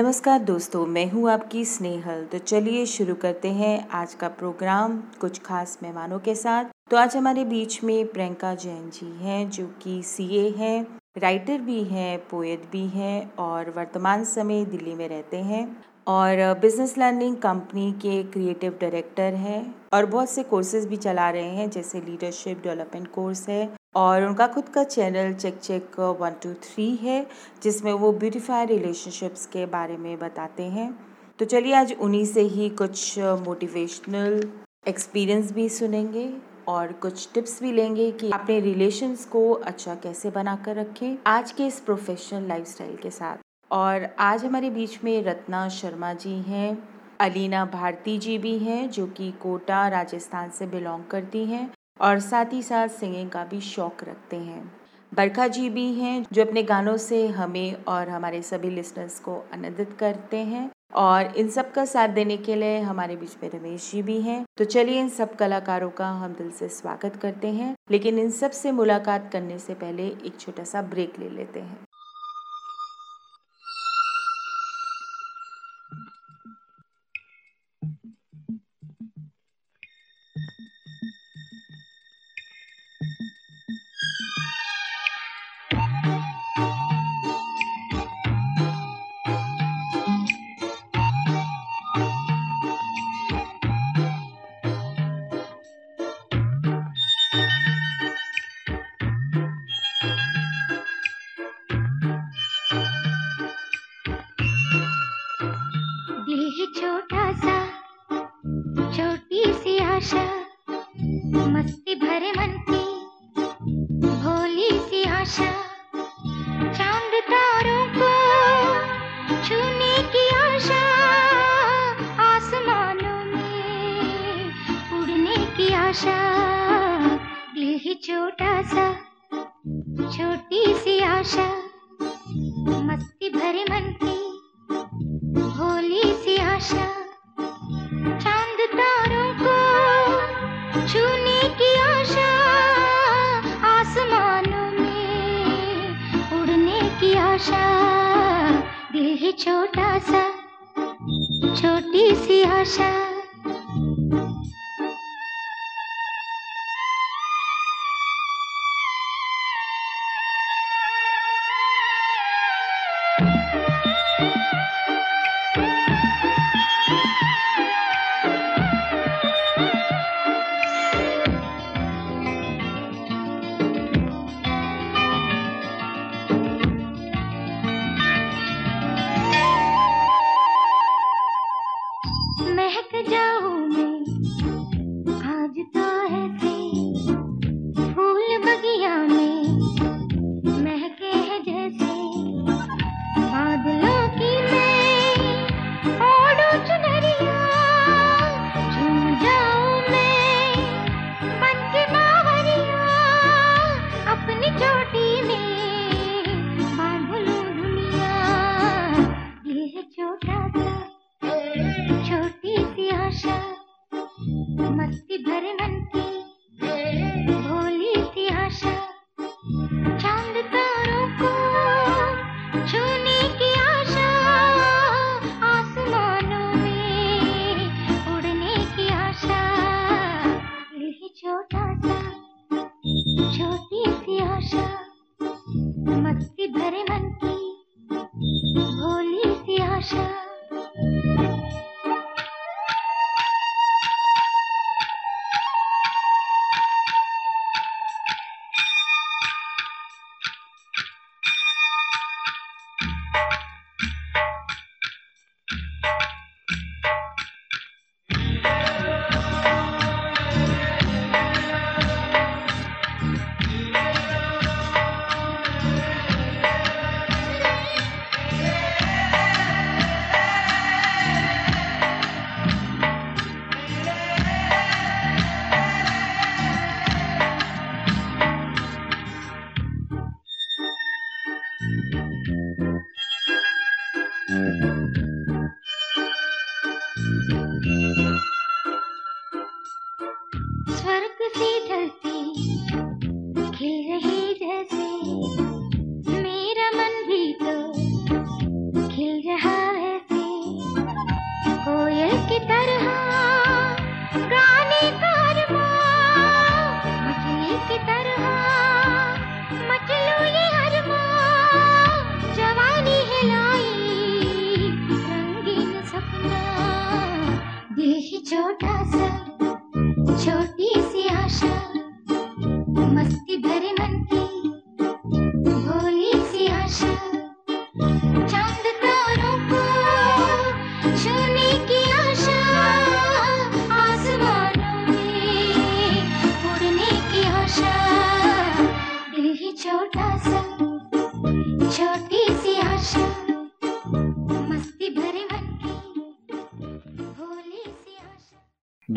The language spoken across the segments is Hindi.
नमस्कार दोस्तों, मैं हूँ आपकी स्नेहल। तो चलिए शुरू करते हैं आज का प्रोग्राम कुछ खास मेहमानों के साथ। तो आज हमारे बीच में प्रियंका जैन जी हैं, जो कि सीए हैं राइटर भी हैं पोएट भी हैं और वर्तमान समय दिल्ली में रहते हैं। और बिज़नेस लर्निंग कंपनी के क्रिएटिव डायरेक्टर हैं और बहुत से कोर्सेज भी चला रहे हैं, जैसे लीडरशिप डेवलपमेंट कोर्स है और उनका खुद का channel check check one two three है, जिसमें वो ब्यूटीफाई रिलेशनशिप्स के बारे में बताते हैं। तो चलिए आज उन्हीं से ही कुछ मोटिवेशनल एक्सपीरियंस भी सुनेंगे और कुछ टिप्स भी लेंगे कि अपने रिलेशंस को अच्छा कैसे बनाकर रखें आज के इस प्रोफेशनल लाइफस्टाइल के साथ। और आज हमारे बीच में रत्ना शर्मा जी हैं, अलीना भारती जी भी हैं, जो कि कोटा, राजस्थान से बिलोंग करती हैं। और साथ ही साथ सिंगिंग का भी शौक रखते हैं। बरखा जी भी हैं, जो अपने गानों से हमें और हमारे सभी लिसनर्स को आनंदित करते हैं। और इन सब का साथ देने के लिए हमारे बीच में रमेश जी भी हैं। तो चलिए इन सब कलाकारों का हम दिल से स्वागत करते हैं। लेकिन इन सबसे मुलाकात करने से पहले एक छोटा सा ब्रेक ले लेते हैं।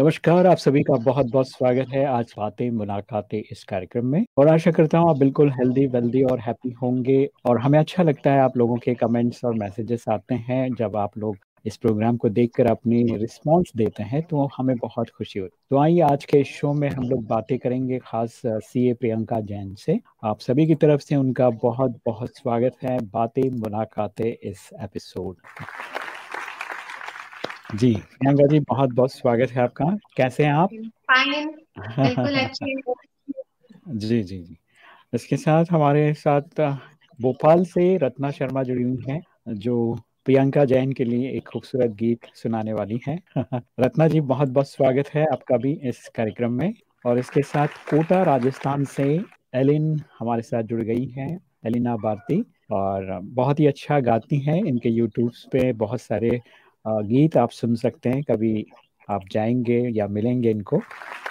नमस्कार, आप सभी का बहुत बहुत स्वागत है आज बातें, मुलाकातें इस कार्यक्रम में। और आशा करता हूँ आप बिल्कुल हेल्दी वेल्दी और हैप्पी होंगे। और हमें अच्छा लगता है आप लोगों के कमेंट्स और मैसेजेस आते हैं। जब आप लोग इस प्रोग्राम को देखकर अपनी रिस्पांस देते हैं तो हमें बहुत खुशी होती है। तो आइए, आज के शो में हम लोग बातें करेंगे खास सी ए प्रियंका जैन से। आप सभी की तरफ़ से उनका बहुत बहुत स्वागत है। बातें, मुलाकातें इस एपिसोड जी प्रियंका जी बहुत बहुत स्वागत है आपका। कैसे हैं आप? जी जी जी। इसके साथ हमारे साथ भोपाल से रत्ना शर्मा जुड़ी हुई हैं जो प्रियंका जैन के लिए एक खूबसूरत गीत सुनाने वाली हैं। रत्ना जी बहुत बहुत स्वागत है आपका भी इस कार्यक्रम में। और इसके साथ कोटा राजस्थान से एलिन हमारे साथ जुड़ गई हैं एलिना भारती। और बहुत ही अच्छा गाती हैं इनके यूट्यूब पे बहुत सारे गीत आप सुन सकते हैं, कभी आप जाएँगे या मिलेंगे इनको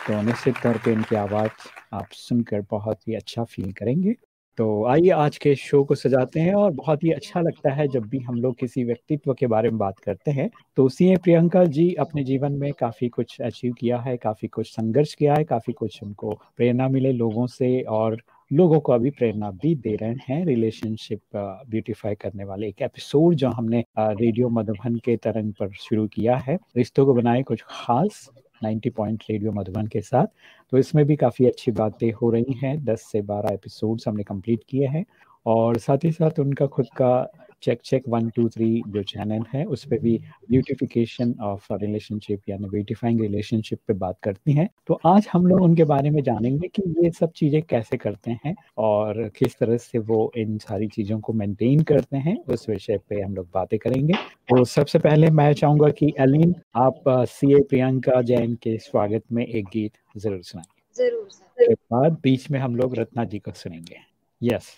तो निश्चित तौर पे इनकी आवाज़ आप सुनकर बहुत ही अच्छा फील करेंगे। तो आइए आज के शो को सजाते हैं और बहुत ही अच्छा लगता है जब भी हम लोग किसी व्यक्तित्व के बारे में बात करते हैं। तो उसी सी प्रियंका जी अपने जीवन में काफ़ी कुछ अचीव किया है, काफ़ी कुछ संघर्ष किया है, काफ़ी कुछ उनको प्रेरणा मिले लोगों से और लोगों को अभी प्रेरणा भी दे रहे हैं रिलेशनशिप ब्यूटीफाई करने वाले। एक एपिसोड जो हमने रेडियो मधुबन के तरंग पर शुरू किया है। रिश्तों को बनाए कुछ खास 90 पॉइंट रेडियो मधुबन के साथ। तो इसमें भी काफ़ी अच्छी बातें हो रही हैं। 10 से 12 एपिसोड्स हमने कंप्लीट किए हैं। और साथ ही साथ उनका खुद का check check one two three जो चैनल है। उस पर भी ब्यूटिफिकेशन ऑफ़ रिलेशनशिप यानी ब्यूटिफाइंग रिलेशनशिप पे बात करती हैं। तो आज हम लोग उनके बारे में जानेंगे कि ये सब चीज़ें कैसे करते हैं और किस तरह से वो इन सारी चीज़ों को मेंटेन करते हैं। उस विषय पे हम लोग बातें करेंगे। तो सबसे पहले मैं चाहूँगा कि अलीन आप सी ए प्रियंका जैन के स्वागत में एक गीत ज़रूर सुनाएँ ज़रूर बाद बीच में हम लोग रत्ना जी को सुनेंगे। यस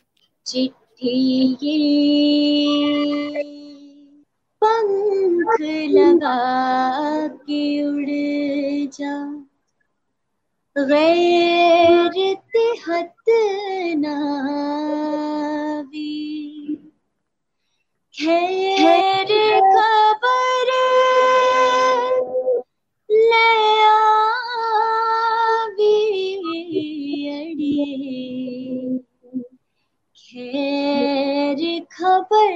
जी। ये पंख लगा के उड़ जा तिहत नावी खैर खबर ले खबर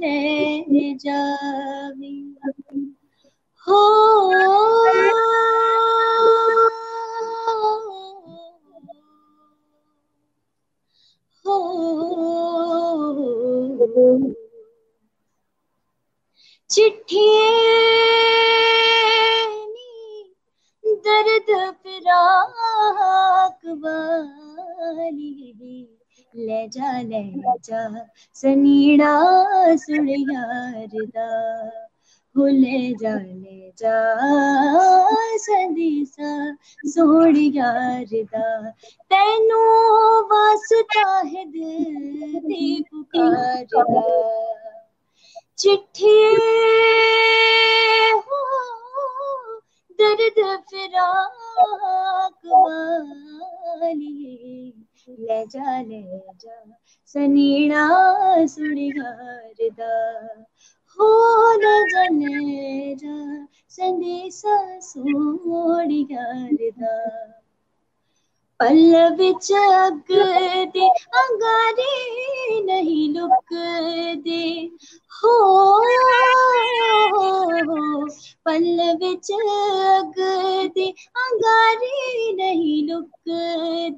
ले जावी हो। चिट्ठिए दर्द फिराक वाली ले जा ले जा। सनीड़ा सुन यार दा हो ले जा ले जा। संदीसा सोड़ यार दा तेनू वास्ता है दिल दी पुकार चिट्ठी हो, दर्द फिराक वाली। ले जा ले जा। सनीड़ा सुड़िगार दा। हो ले जा ले जा संदेशा सोड़िगार पल बिच अग दे, अंगारे नहीं लुक दे। हो पल बिच अग दे, अंगारे नहीं लुक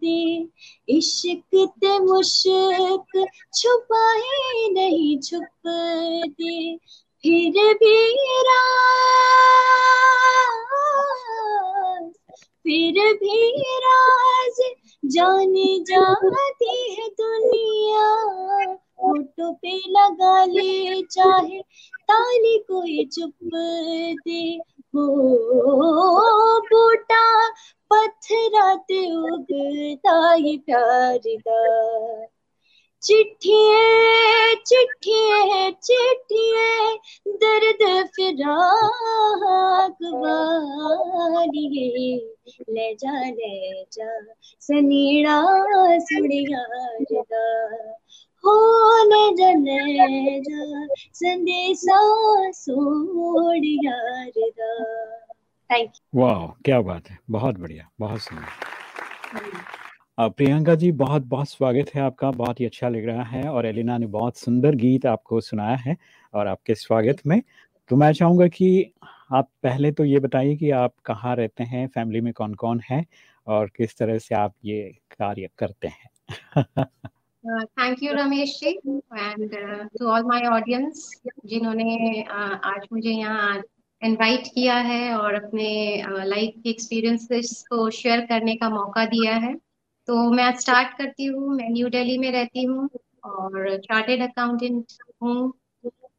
दे। इश्क ते मुश्क छुपाए नहीं छुप दे। फिर भी राज फिर भी राज जाने जाती है दुनिया। फ़ोटो पे लगा ले, चाहे ताली कोई चुप दे। हो, बूटा पत्थराते उगता ही प्यार दा। चिट्ठिए चिट्ठिए चिट्ठिए दर्द फिराक ले जा ले जा सनीड़ा दा हो ले जा ले जा संदेशा सोड़ यार दा। थैंक यू वाह क्या बात है। बहुत बढ़िया बहुत सुंदर। प्रियंका जी बहुत बहुत स्वागत है आपका। बहुत ही अच्छा लग रहा है और एलिना ने बहुत सुंदर गीत आपको सुनाया है और आपके स्वागत में। तो मैं चाहूँगा कि आप पहले तो ये बताइए कि आप कहाँ रहते हैं फैमिली में कौन कौन है और किस तरह से आप ये कार्य करते हैं? Thank you Ramesh ji and to all my audience जिन्होंने uh, आज मुझे यहाँ इनवाइट किया है और अपने लाइफ के एक्सपीरियंसेस को शेयर करने का मौका दिया है। तो मैं स्टार्ट करती हूँ मैं न्यू दिल्ली में रहती हूँ और चार्टेड अकाउंटेंट हूँ।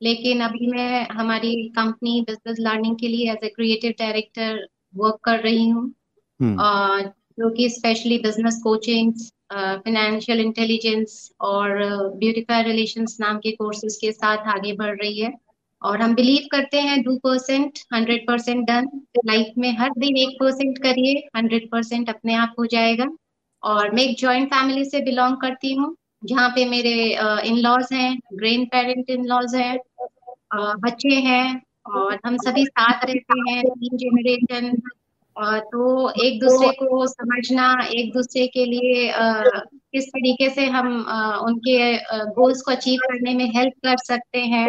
लेकिन अभी मैं हमारी कंपनी बिज़नेस लर्निंग के लिए as a creative director work कर रही हूँ। हम्म। जो कि specially business coaching financial intelligence और ब्यूटिफाई रिलेशंस नाम के कोर्सेज के साथ आगे बढ़ रही है। और हम बिलीव करते हैं two percent hundred percent done life में हर दिन एक परसेंट करिए हंड्रेड परसेंट अपने आप हो जाएगा। और मैं एक ज्वाइंट फैमिली से बिलोंग करती हूँ, जहाँ पे मेरे इन लॉज हैं ग्रैंड पेरेंट इन लॉज हैं बच्चे हैं और हम सभी साथ रहते हैं, तीन जनरेशन तो एक दूसरे को समझना, एक दूसरे के लिए किस तरीके से हम उनके गोल्स को अचीव करने में हेल्प कर सकते हैं।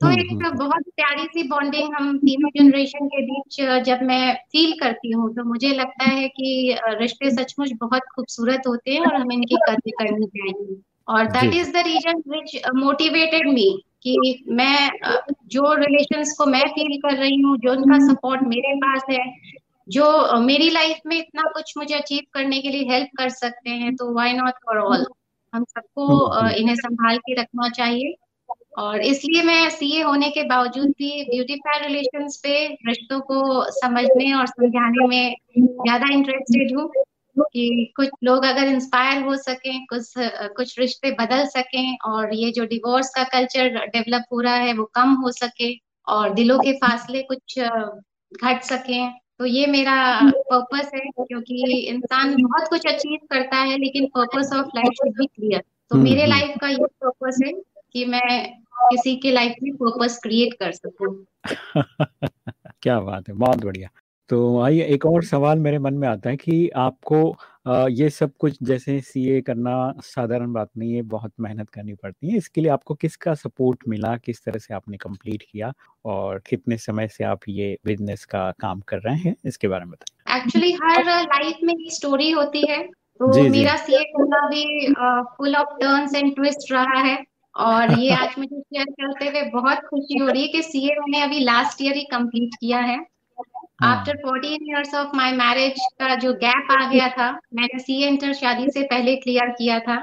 तो हम्म, एक हम्म। बहुत प्यारी सी बॉन्डिंग हम तीनों जनरेशन के बीच जब मैं फील करती हूँ तो मुझे लगता है कि रिश्ते सचमुच बहुत खूबसूरत होते हैं और हमें इनकी कदर करनी चाहिए। और that is the reason which motivated me कि मैं जो रिलेशंस को मैं फील कर रही हूँ जो उनका सपोर्ट मेरे पास है जो मेरी लाइफ में इतना कुछ मुझे अचीव करने के लिए हेल्प कर सकते हैं तो वाई नॉट फॉर ऑल हम सबको हम्म, इन्हें संभाल के रखना चाहिए। और इसलिए मैं सीए होने के बावजूद भी ब्यूटीफाई रिलेशंस पे रिश्तों को समझने और समझाने में ज़्यादा इंटरेस्टेड हूँ कि कुछ लोग अगर इंस्पायर हो सकें कुछ कुछ रिश्ते बदल सकें और ये जो डिवोर्स का कल्चर डेवलप हो रहा है वो कम हो सके और दिलों के फासले कुछ घट सकें तो ये मेरा पर्पस है क्योंकि इंसान बहुत कुछ अचीव करता है लेकिन purpose of life should be clear तो हम्म, मेरे लाइफ हम्म। का ये पर्पस है कि मैं किसी के लाइफ में पर्पस क्रिएट कर सकूँ। क्या बात है बहुत बढ़िया। तो आइए एक और सवाल मेरे मन में आता है कि आपको ये सब कुछ जैसे सीए करना साधारण बात नहीं है बहुत मेहनत करनी पड़ती है। इसके लिए आपको किसका सपोर्ट मिला किस तरह से आपने कंप्लीट किया और कितने समय से आप ये बिज़नेस का काम कर रहे हैं इसके बारे में बताएँ एक्चुअली हर लाइफ में स्टोरी होती है। तो जी, मेरा सीए करना भी full of turns and twist रहा है। और ये आज मुझे शेयर करते हुए बहुत खुशी हो रही है कि सीए मैंने अभी लास्ट ईयर ही कंप्लीट किया है after fourteen years of my marriage का जो गैप आ गया था मैंने सीए इंटर शादी से पहले क्लियर किया था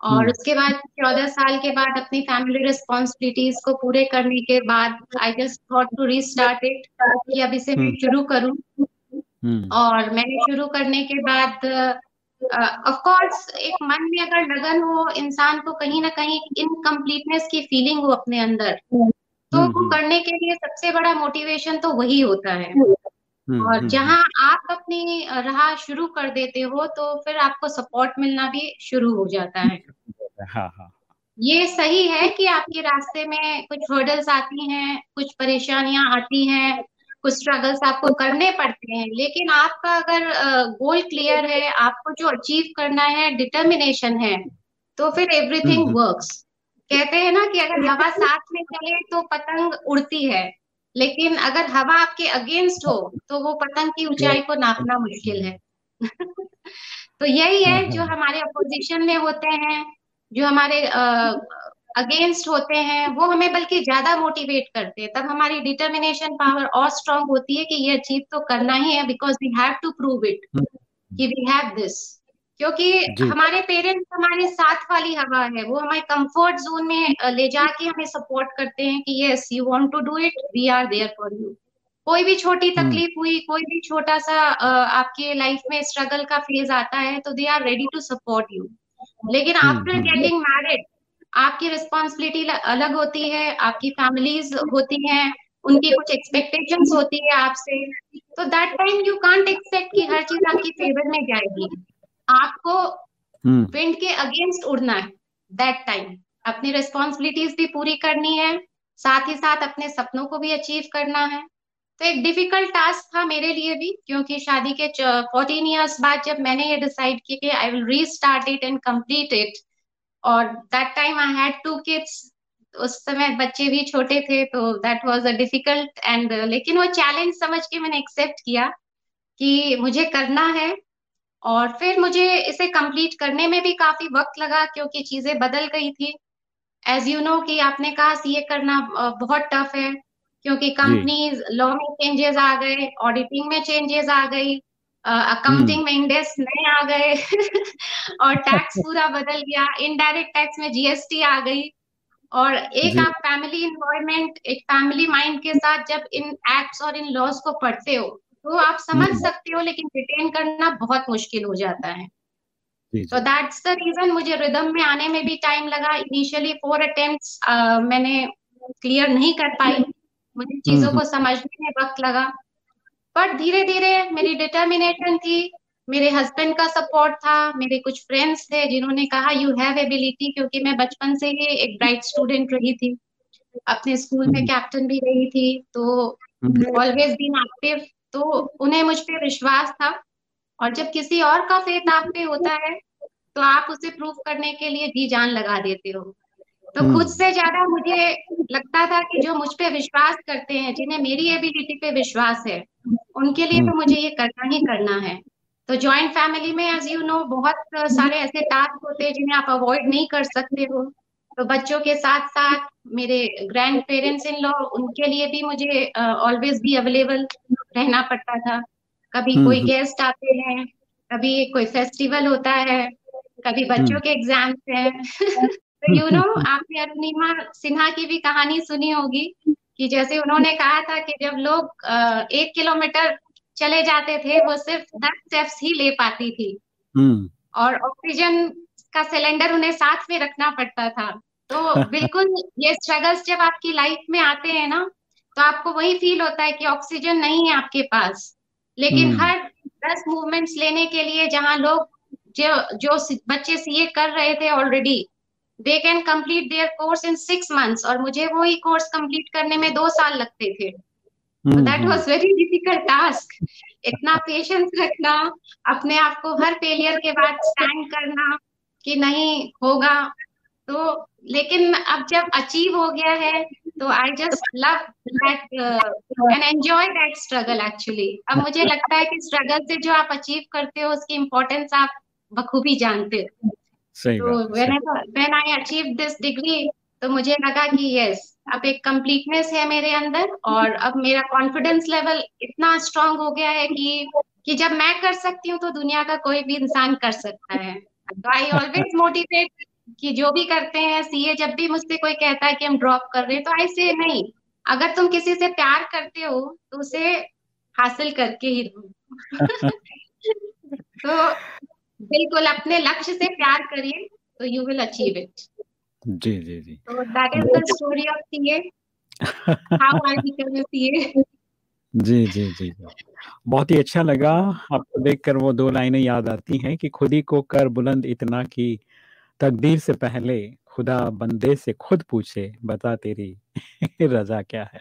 और हम्म। उसके बाद चौदह साल के बाद अपनी फैमिली रिस्पॉन्सिबिलिटीज को पूरे करने के बाद I just thought to restart it कि अब इसे मैं हम्म। शुरू करूँ हम्म। और मैंने शुरू करने के बाद ऑफ़ कोर्स एक मन में अगर लगन हो इंसान को कहीं ना कहीं इनकम्प्लीटनेस की फीलिंग हो अपने अंदर तो वो हम्म। करने के लिए सबसे बड़ा मोटिवेशन तो वही होता है। हम्म, और हम्म, जहाँ आप अपनी राह शुरू कर देते हो तो फिर आपको सपोर्ट मिलना भी शुरू हो जाता है। हाँ हाँ। ये सही है कि आपके रास्ते में कुछ हर्डल्स आती हैं कुछ परेशानियाँ आती हैं कुछ स्ट्रगल्स आपको करने पड़ते हैं लेकिन आपका अगर गोल क्लियर है आपको जो अचीव करना है डिटर्मिनेशन है तो फिर एवरीथिंग वर्क्स। कहते हैं ना कि अगर हवा साथ में चले तो पतंग उड़ती है लेकिन अगर हवा आपके अगेंस्ट हो तो वो पतंग की ऊंचाई को नापना मुश्किल है तो यही है जो। हमारे अपोजिशन में होते हैं जो हमारे अगेंस्ट होते हैं वो हमें बल्कि ज़्यादा मोटिवेट करते हैं। तब हमारी डिटर्मिनेशन पावर और स्ट्रांग होती है कि ये अचीव तो करना ही है because we have to prove it कि वी हैव दिस क्योंकि हमारे पेरेंट्स हमारे साथ वाली हवा है वो हमारे कंफर्ट जोन में ले जाके हमें सपोर्ट करते हैं कि yes you want to do it we are there for you कोई भी छोटी हम्म। तकलीफ़ हुई कोई भी छोटा सा आपके लाइफ में स्ट्रगल का फ़ेज़ आता है तो they are ready to support you लेकिन आफ्टर गेटिंग मैरिड आपकी रिस्पॉन्सिबिलिटी अलग होती है आपकी फैमिलीज़ होती हैं उनकी कुछ एक्सपेक्टेशंस होती है आपसे। तो that time you can't expect कि हर चीज़ आपकी फेवर में जाएगी। आपको विंड हम्म। के अगेंस्ट उड़ना है दैट टाइम अपनी रिस्पॉन्सिबिलिटीज भी पूरी करनी है साथ ही साथ अपने सपनों को भी अचीव करना है। तो एक डिफ़िकल्ट टास्क था मेरे लिए भी क्योंकि शादी के फोर्टीन ईयर्स बाद जब मैंने ये डिसाइड किया कि I will restart it and complete it और that time I had two kids उस समय बच्चे भी छोटे थे तो that was a difficult and लेकिन वो चैलेंज समझ के मैंने एक्सेप्ट किया कि मुझे करना है और फिर मुझे इसे कंप्लीट करने में भी काफ़ी वक्त लगा क्योंकि चीज़ें बदल गई थी। एज यू नो कि आपने कहा सीए करना बहुत टफ है क्योंकि कंपनीज़ लॉ में चेंजेस आ गए ऑडिटिंग में चेंजेस आ गई। अकाउंटिंग में इंडेक्स नए आ गए और टैक्स पूरा बदल गया। इनडायरेक्ट टैक्स में जीएसटी आ गई। और एक आप फैमिली इन्वायरमेंट एक फैमिली माइंड के साथ जब इन एक्ट्स और इन लॉज को पढ़ते हो तो आप समझ हम्म। सकते हो लेकिन रिटेन करना बहुत मुश्किल हो जाता है। तो दैट्स द रीजन मुझे रिदम में आने में भी टाइम लगा। इनिशियली फोर अटेम्प्ट्स मैंने क्लियर नहीं कर पाई। मुझे हम्म, चीज़ों को हम्म। समझने में वक्त लगा। बट धीरे धीरे मेरी डिटर्मिनेशन थी। मेरे हस्बैंड का सपोर्ट था मेरे कुछ फ्रेंड्स थे जिन्होंने कहा यू हैव एबिलिटी क्योंकि मैं बचपन से ही एक ब्राइट स्टूडेंट रही थी। अपने स्कूल में कैप्टन भी रही थी तो ऑलवेज बीन एक्टिव तो उन्हें मुझ पर विश्वास था। और जब किसी और का फेथ आप पे होता है तो आप उसे प्रूव करने के लिए जी जान लगा देते हो। तो खुद हम्म। से ज़्यादा मुझे लगता था कि जो मुझ पे विश्वास करते हैं जिन्हें मेरी एबिलिटी पे विश्वास है उनके लिए तो। मुझे ये करना ही करना है तो ज्वाइंट फैमिली में एज यू नो बहुत सारे ऐसे टास्क होते हैं जिन्हें आप अवॉइड नहीं कर सकते हो तो बच्चों के साथ साथ मेरे ग्रैंड पेरेंट्स इन लॉ उनके लिए भी मुझे ऑलवेज भी अवेलेबल रहना पड़ता था कभी हम्म, कोई गेस्ट हम्म। आते हैं कभी कोई फेस्टिवल होता है कभी बच्चों। के एग्ज़ाम्स हैं तो यू नो आपने अरुणिमा सिन्हा की भी कहानी सुनी होगी कि जैसे उन्होंने कहा था कि जब लोग एक किलोमीटर चले जाते थे वो सिर्फ़ दस स्टेप्स ही ले पाती थी। और ऑक्सीजन का सिलेंडर उन्हें साथ में रखना पड़ता था। तो बिल्कुल ये स्ट्रगल्स जब आपकी लाइफ में आते हैं ना तो आपको वही फील होता है कि ऑक्सीजन नहीं है आपके पास। लेकिन हम्म। हर दस मूवमेंट्स लेने के लिए जहाँ लोग जो जो बच्चे सीए कर रहे थे already they can complete their course in six months और मुझे वो ही कोर्स कंप्लीट करने में दो साल लगते थे। That was very difficult task इतना पेशेंस रखना अपने आप को हर फेलियर के बाद स्टैंड करना कि नहीं होगा। तो लेकिन अब जब अचीव हो गया है तो I just love that and enjoy that struggle actually अब मुझे लगता है कि स्ट्रगल से जो आप अचीव करते हो उसकी इम्पोर्टेंस आप बखूबी जानते हो। तो when I achieve this degree तो मुझे लगा कि यस अब एक कंप्लीटनेस है मेरे अंदर और अब मेरा कॉन्फिडेंस लेवल इतना स्ट्रांग हो गया है कि कि जब मैं कर सकती हूँ तो दुनिया का कोई भी इंसान कर सकता है। तो आई ऑलवेज मोटिवेट कि जो भी करते हैं सीए जब भी मुझसे कोई कहता है कि हम ड्रॉप कर रहे हैं तो ऐसे नहीं। अगर तुम किसी से प्यार करते हो तो उसे हासिल करके ही रहो तो बिल्कुल अपने लक्ष्य से प्यार करिए तो यू विल अचीव इट जी जी जी। तो that is the story of CA how I become CA जी जी जी बहुत ही अच्छा लगा आपको देखकर वो दो लाइनें याद आती हैं कि खुद ही को कर बुलंद इतना कि तकदीर से पहले खुदा बंदे से खुद पूछे बता तेरी रजा क्या है।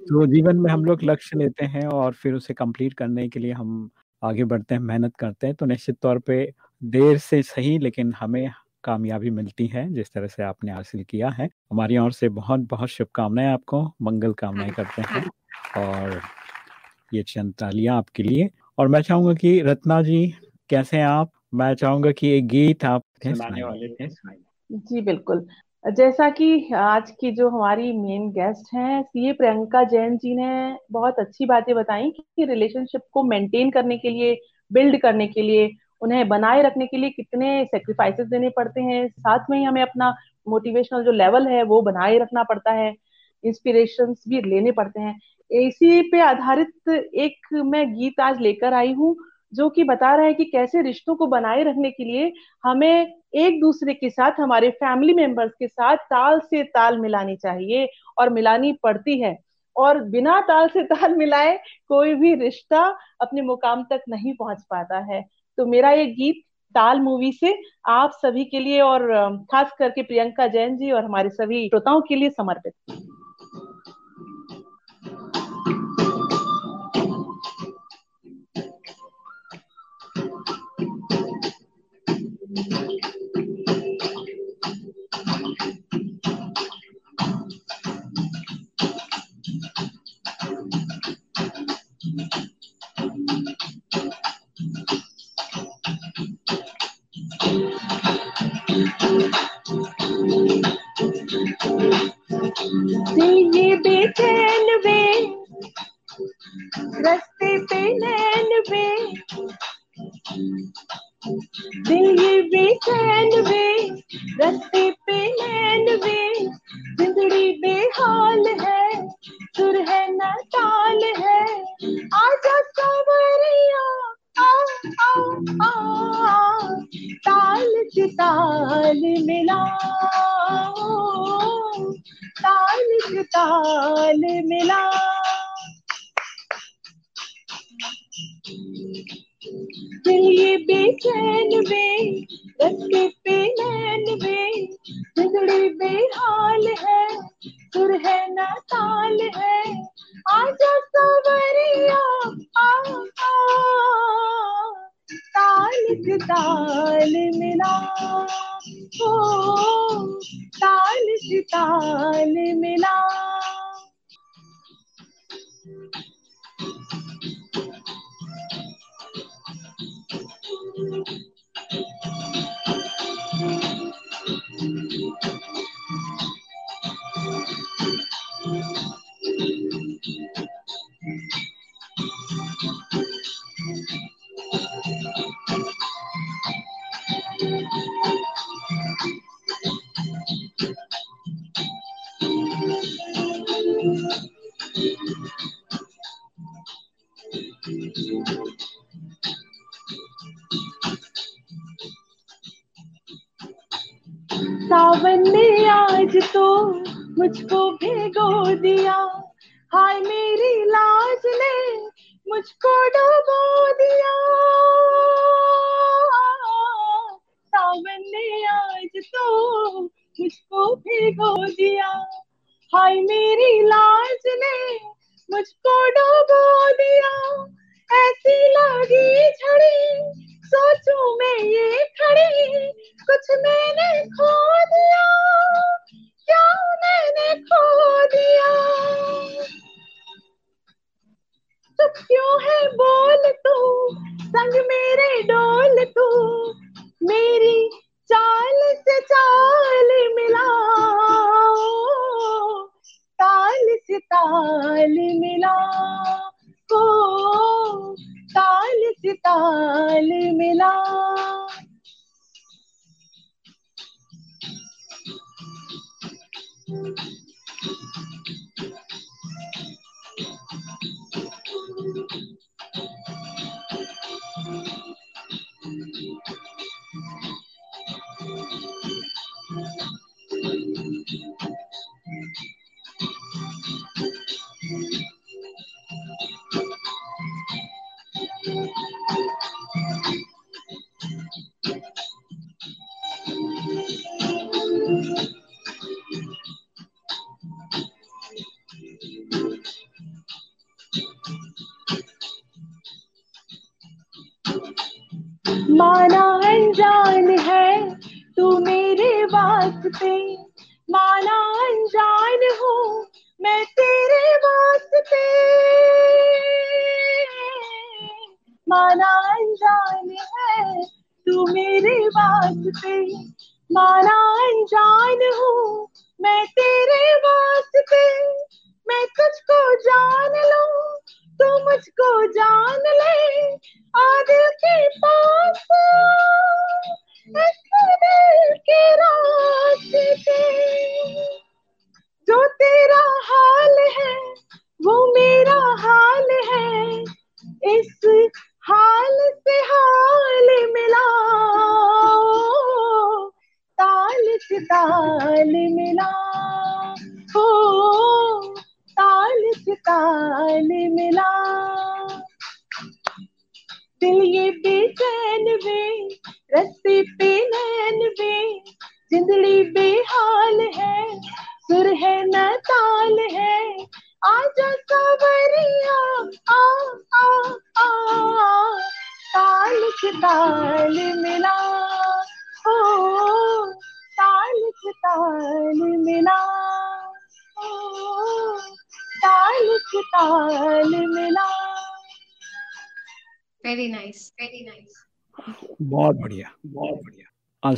तो जीवन में हम लोग लक्ष्य लेते हैं और फिर उसे कंप्लीट करने के लिए हम आगे बढ़ते हैं मेहनत करते हैं तो निश्चित तौर पे देर से सही लेकिन हमें कामयाबी मिलती है जिस तरह से आपने हासिल किया है। हमारी ओर से बहुत बहुत शुभकामनाएँ आपको मंगल कामनाएँ करते हैं और ये चंद तालियाँ आपके लिए। और मैं चाहूँगा कि रत्ना जी कैसे हैं आप? मैं चाहूँगा कि एक गीत आप सुनाने वाले थे जी बिल्कुल। जैसा कि आज की जो हमारी मेन गेस्ट हैं सीए प्रियंका जैन जी ने बहुत अच्छी बातें बताई कि रिलेशनशिप को मेंटेन करने के लिए बिल्ड करने के लिए, उन्हें बनाए रखने के लिए कितने सेक्रीफाइसेस देने पड़ते हैं। साथ में ही हमें अपना मोटिवेशनल जो लेवल है, वो बनाए रखना पड़ता है। इंस्पिरेशन भी लेने पड़ते हैं। इसी पे आधारित एक मैं गीत आज लेकर आई हूँ। जो कि बता रहा है कि कैसे रिश्तों को बनाए रखने के लिए हमें एक दूसरे के साथ, हमारे फैमिली मेंबर्स के साथ ताल से ताल मिलानी चाहिए और मिलानी पड़ती है। और बिना ताल से ताल मिलाए कोई भी रिश्ता अपने मुकाम तक नहीं पहुँच पाता है। तो मेरा ये गीत ताल मूवी से आप सभी के लिए और खास करके प्रियंका जैन जी और हमारे सभी श्रोताओं के लिए समर्पित। Bye.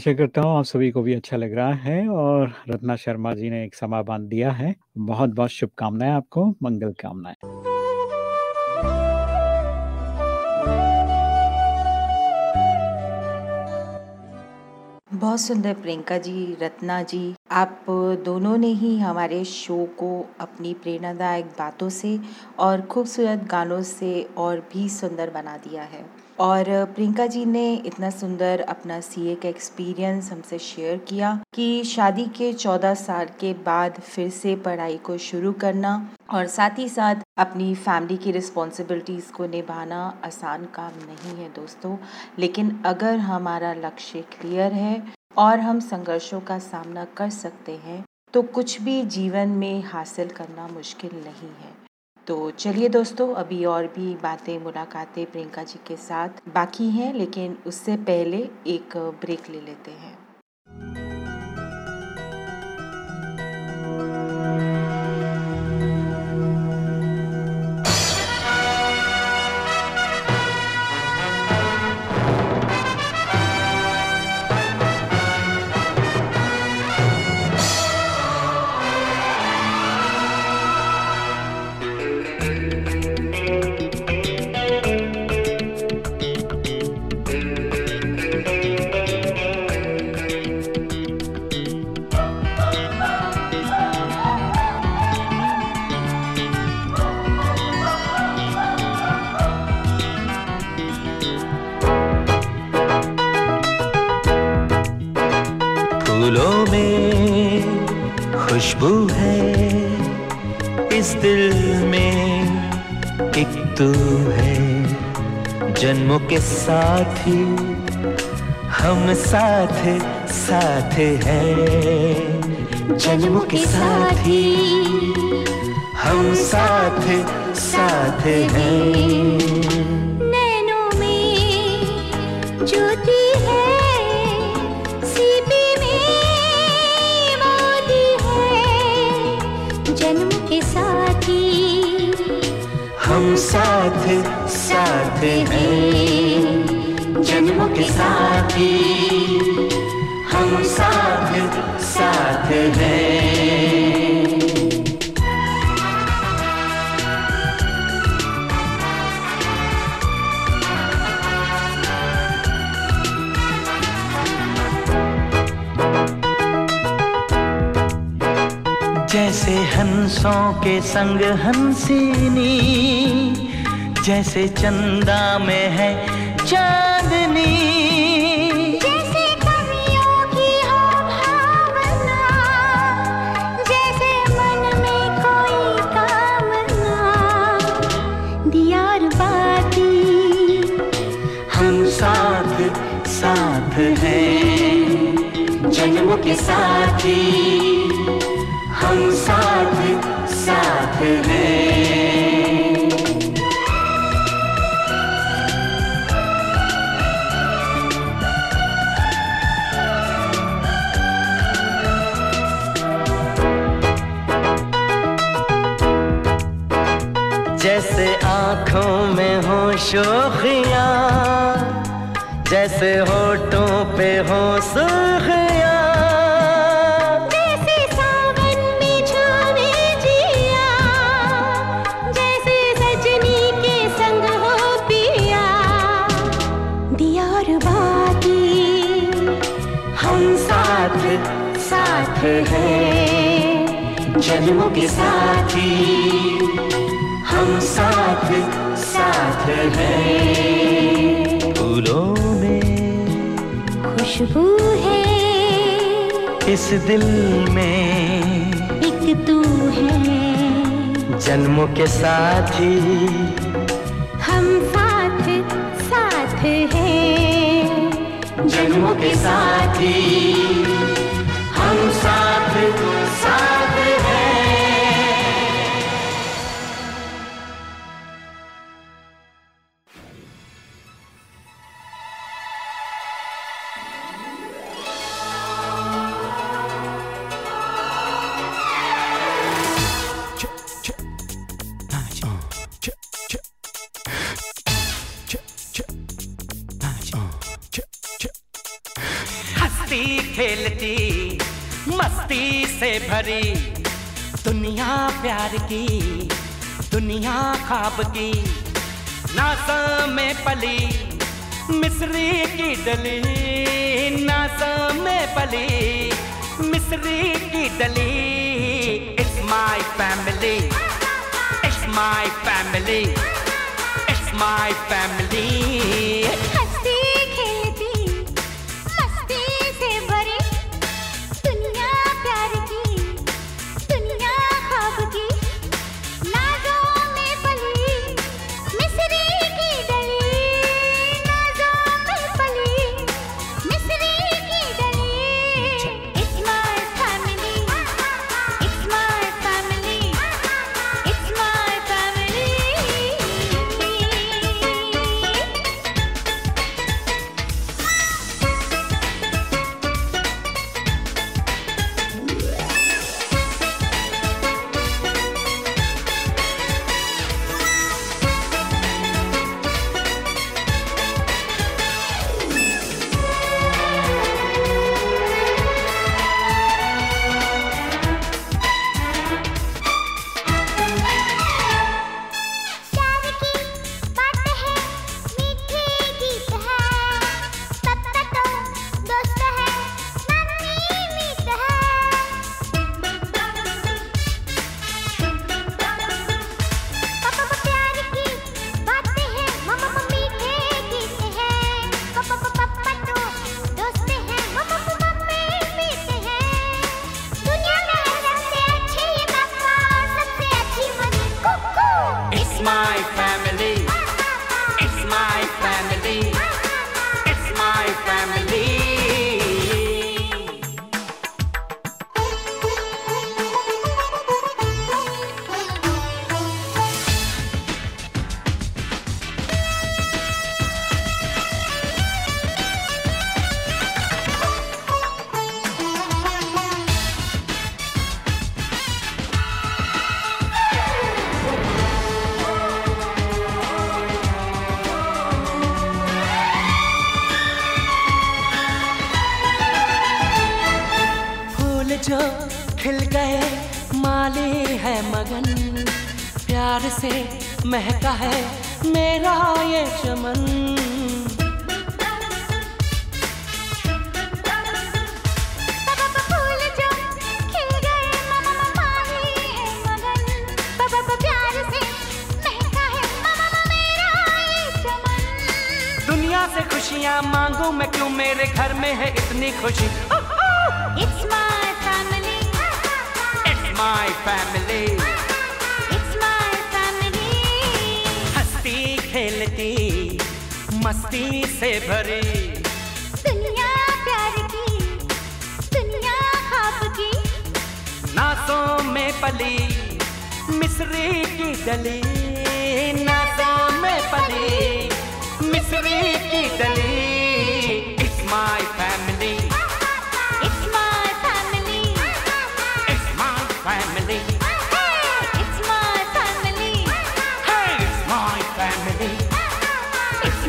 आशा करता हूँ। आप सभी को भी अच्छा लग रहा है और रत्ना शर्मा जी ने एक समा बाँध दिया है। बहुत बहुत शुभकामनाएँ आपको, मंगल कामनाएँ। बहुत सुंदर प्रियंका जी, रत्ना जी, आप दोनों ने ही हमारे शो को अपनी प्रेरणादायक बातों से और खूबसूरत गानों से और भी सुंदर बना दिया है। और प्रियंका जी ने इतना सुंदर अपना सीए का एक्सपीरियंस हमसे शेयर किया कि शादी के चौदह साल के बाद फिर से पढ़ाई को शुरू करना और साथ ही साथ अपनी फैमिली की रिस्पॉन्सिबिलिटीज़ को निभाना आसान काम नहीं है दोस्तों। लेकिन अगर हमारा लक्ष्य क्लियर है और हम संघर्षों का सामना कर सकते हैं तो कुछ भी जीवन में हासिल करना मुश्किल नहीं है। तो चलिए दोस्तों, अभी और भी बातें, मुलाकातें प्रियंका जी के साथ बाकी हैं, लेकिन उससे पहले एक ब्रेक ले लेते हैं। तू है, जन्मों के साथ हम साथ साथ है। जन्मों के साथ हम साथ साथ हैं। नैनों में ज्योति साथ साथ हैं। जन्मों के साथ हम साथ साथ हैं। जैसे हंसों के संग हंसिनी जैसे चंदा में है चांदनी। जैसे कवियों की हो भावना जैसे मन में कोई कामना। दियार बाती हम साथ साथ हैं। जन्मों के साथी। शोखिया जैसे होठों पे हो सुखिया हो साथ हैं। जन्मों के साथी। फूलों में खुशबू है। इस दिल में एक तू है। जन्मों के साथी हम साथ साथ हैं। जन्मों के साथी हम साथ साथ ख्वाब की नास में पली, मिस्री की डली। नास में पली, मिस्री की डली। It's my family it's my family it's my family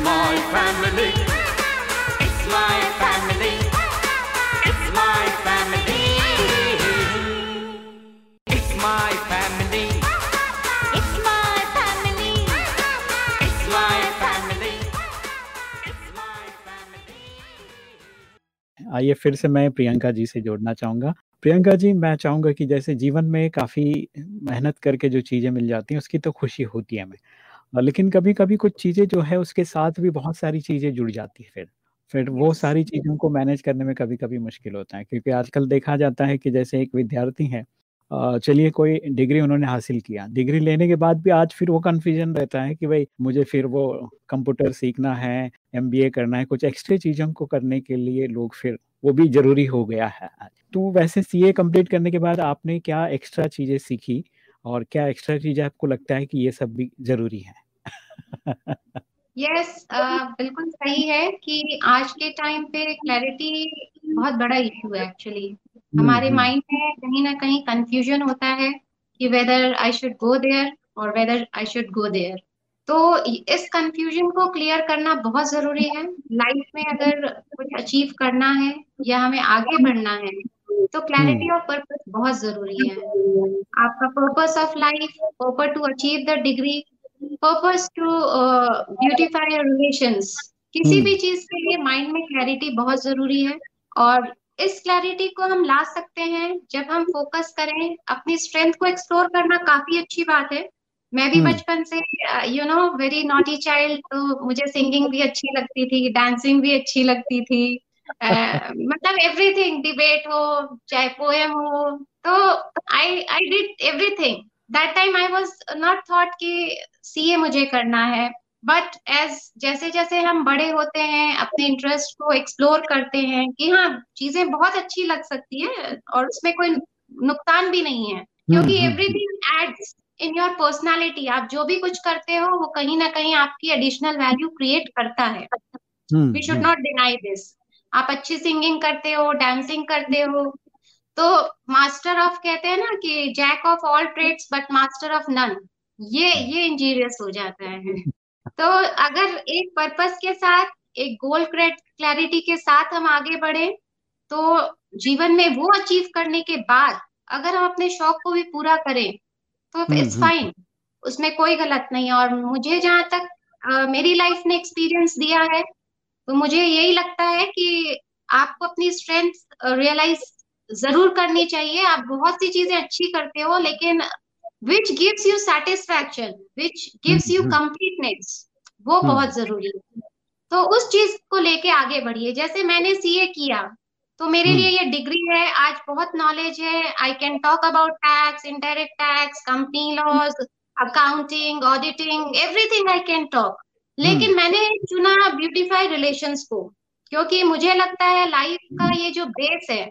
my family. It's my family. It's my family. It's my family. It's my family. It's my family. It's my family. आइए फिर से मैं प्रियंका जी से जोड़ना चाहूँगा प्रियंका जी मैं चाहूँगा कि जैसे जीवन में काफ़ी मेहनत करके जो चीज़ें मिल जाती हैं उसकी तो खुशी होती है हमें लेकिन कभी कभी कुछ चीज़ें जो है उसके साथ भी बहुत सारी चीज़ें जुड़ जाती है फिर। फिर वो सारी चीज़ों को मैनेज करने में कभी कभी मुश्किल होता है क्योंकि आजकल देखा जाता है कि जैसे एक विद्यार्थी है चलिए कोई डिग्री उन्होंने हासिल किया, डिग्री लेने के बाद भी आज फिर वो कन्फ्यूज़न रहता है कि भाई मुझे फिर वो कंप्यूटर सीखना है, एमबीए करना है, कुछ एक्स्ट्रा चीज़ों को करने के लिए लोग फिर वो भी ज़रूरी हो गया है तो वैसे सी ए कंप्लीट करने के बाद आपने क्या एक्स्ट्रा चीज़ें सीखी और क्या एक्स्ट्रा चीज़ें आपको लगता है कि ये सब भी ज़रूरी है? यस बिल्कुल सही है कि आज के टाइम पे क्लैरिटी बहुत बड़ा इशू है एक्चुअली हमारे माइंड में कहीं ना कहीं कंफ्यूजन होता है कि whether I should go there और whether I should go there तो इस कंफ्यूजन को क्लियर करना बहुत ज़रूरी है। लाइफ में अगर कुछ अचीव करना है या हमें आगे बढ़ना है तो क्लैरिटी। ऑफ़ पर्पस बहुत ज़रूरी है। आपका purpose of life purpose to achieve the degree purpose to beautify relations किसी भी चीज़ के लिए माइंड में क्लैरिटी बहुत ज़रूरी है और इस क्लैरिटी को हम ला सकते हैं जब हम फोकस करें अपनी स्ट्रेंथ को एक्सप्लोर करना काफ़ी अच्छी बात है। मैं भी बचपन से you know very naughty child तो मुझे सिंगिंग भी अच्छी लगती थी डांसिंग भी अच्छी लगती थी। अ, मतलब एवरीथिंग डिबेट हो चाहे पोएम हो तो I I did everything that time I was not thought कि सीए मुझे करना है। बट एज जैसे जैसे हम बड़े होते हैं अपने इंटरेस्ट को एक्सप्लोर करते हैं कि हाँ चीज़ें बहुत अच्छी लग सकती है और उसमें कोई नुकसान भी नहीं है। क्योंकि हुँ, हुँ। Everything adds in your personality आप जो भी कुछ करते हो वो कहीं ना कहीं आपकी एडिशनल वैल्यू क्रिएट करता है। We should not deny this आप अच्छी सिंगिंग करते हो डांसिंग करते हो तो मास्टर ऑफ़ कहते हैं ना कि jack of all trades but master of none ये ये इंजीरियस हो जाता है। तो अगर एक पर्पस के साथ एक गोल क्लैरिटी के साथ हम आगे बढ़े तो जीवन में वो अचीव करने के बाद अगर हम अपने शौक को भी पूरा करें तो इट्स फाइन उसमें कोई गलत नहीं है। और मुझे जहाँ तक अ, मेरी लाइफ ने एक्सपीरियंस दिया है तो मुझे यही लगता है कि आपको अपनी स्ट्रेंथ रियलाइज़ ज़रूर करनी चाहिए। आप बहुत सी चीज़ें अच्छी करते हो लेकिन which gives you satisfaction which gives you. Completeness वो बहुत ज़रूरी है। तो उस चीज़ को लेके आगे बढ़िए। जैसे मैंने सीए किया तो मेरे लिए ये डिग्री है आज बहुत नॉलेज है। I can talk about tax indirect tax company laws accounting auditing everything I can talk लेकिन मैंने चुना ब्यूटीफाई रिलेशंस को क्योंकि मुझे लगता है लाइफ का ये जो बेस है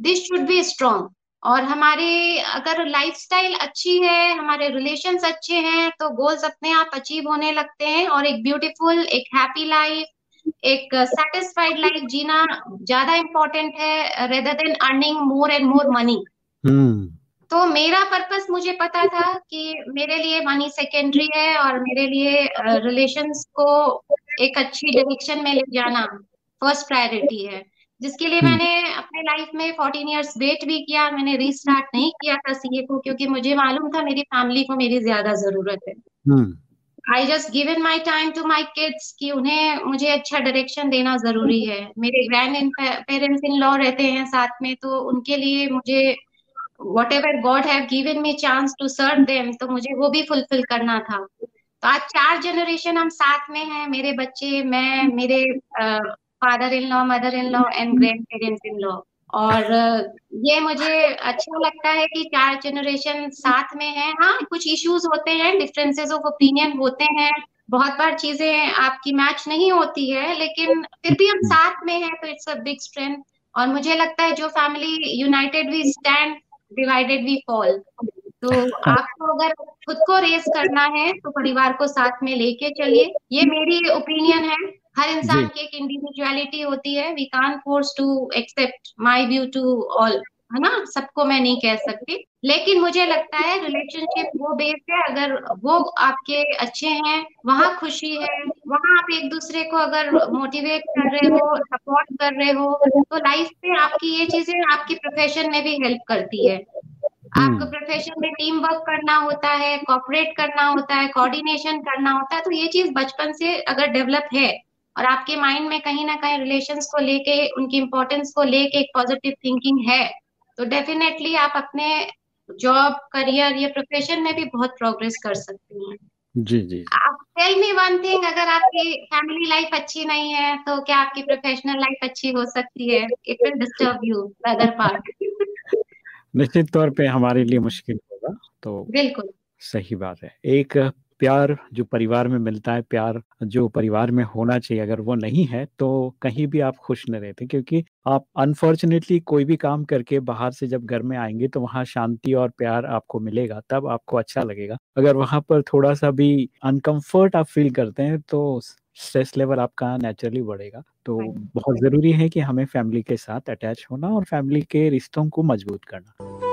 दिस शुड बी स्ट्रॉन्ग और हमारे अगर लाइफस्टाइल अच्छी है हमारे रिलेशंस अच्छे हैं तो गोल्स अपने आप अचीव होने लगते हैं और एक ब्यूटीफुल एक हैप्पी लाइफ एक सेटिस्फाइड लाइफ जीना ज़्यादा इम्पोर्टेंट है rather than earning more and more money तो मेरा पर्पस मुझे पता था कि मेरे लिए मनी सेकेंडरी है और मेरे लिए रिलेशंस को एक अच्छी डायरेक्शन में ले जाना फ़र्स्ट प्रायोरिटी है। जिसके लिए मैंने अपने लाइफ में 14 इयर्स वेट भी किया मैंने रीस्टार्ट नहीं किया था सीए को क्योंकि मुझे मालूम था मेरी फैमिली को मेरी ज़्यादा ज़रूरत है। I just given my time to my kids कि उन्हें मुझे अच्छा डायरेक्शन देना ज़रूरी है। मेरे ग्रैंड पेरेंट्स इन लॉ रहते हैं साथ में तो उनके लिए मुझे whatever God have given me chance to serve them तो मुझे वो भी फुलफिल करना था। तो आज चार जनरेशन हम साथ में हैं मेरे बच्चे मैं मेरे father in law mother in law and grandparents in law और ये मुझे अच्छा लगता है कि चार जनरेशन साथ में है। हाँ कुछ इश्यूज़ होते हैं डिफरेंसेस ऑफ़ ओपिनियन होते हैं। बहुत बार चीज़ें आपकी मैच नहीं होती है लेकिन फिर भी हम साथ में हैं तो इट्स अ बिग स्ट्रेंथ और मुझे लगता है जो family united we stand divided we fall तो आपको अगर खुद को रेस करना है तो परिवार को साथ में लेके चलिए। ये मेरी ओपिनियन है। हर इंसान की एक इंडिविजुअलिटी होती है। We can force to accept my view to all है ना? सबको मैं नहीं कह सकती। लेकिन मुझे लगता है रिलेशनशिप वो बेस है। अगर वो आपके अच्छे हैं वहाँ खुशी है वहाँ आप एक दूसरे को अगर मोटिवेट कर रहे हो सपोर्ट कर रहे हो तो लाइफ में आपकी ये चीज़ें आपकी प्रोफेशन में भी हेल्प करती है। आपको प्रोफेशन में टीम वर्क करना होता है कॉपरेट करना होता है कोऑर्डिनेशन करना होता है तो ये चीज़ बचपन से अगर डेवलप है और आपके माइंड में कहीं ना कहीं रिलेशंस को लेके उनकी इम्पोर्टेंस को लेके एक पॉजिटिव थिंकिंग है तो डेफिनेटली आप अपने जॉब करियर या प्रोफेशन में भी बहुत प्रोग्रेस कर सकती हैं। जी जी आप टेल मी वन थिंग अगर आपकी फैमिली लाइफ अच्छी नहीं है तो क्या आपकी प्रोफेशनल लाइफ अच्छी हो सकती है? It will disturb you other part निश्चित तौर पे हमारे लिए मुश्किल होगा तो बिल्कुल। सही बात है। एक प्यार जो परिवार में मिलता है प्यार जो परिवार में होना चाहिए अगर वो नहीं है तो कहीं भी आप खुश न रहते क्योंकि आप अनफॉर्चुनेटली कोई भी काम करके बाहर से जब घर में आएँगे तो वहाँ शांति और प्यार आपको मिलेगा तब आपको अच्छा लगेगा। अगर वहाँ पर थोड़ा सा भी अनकम्फर्ट आप फील करते हैं तो स्ट्रेस लेवल आपका नेचुरली बढ़ेगा। तो बहुत ज़रूरी है कि हमें फैमिली के साथ अटैच होना और फैमिली के रिश्तों को मज़बूत करना।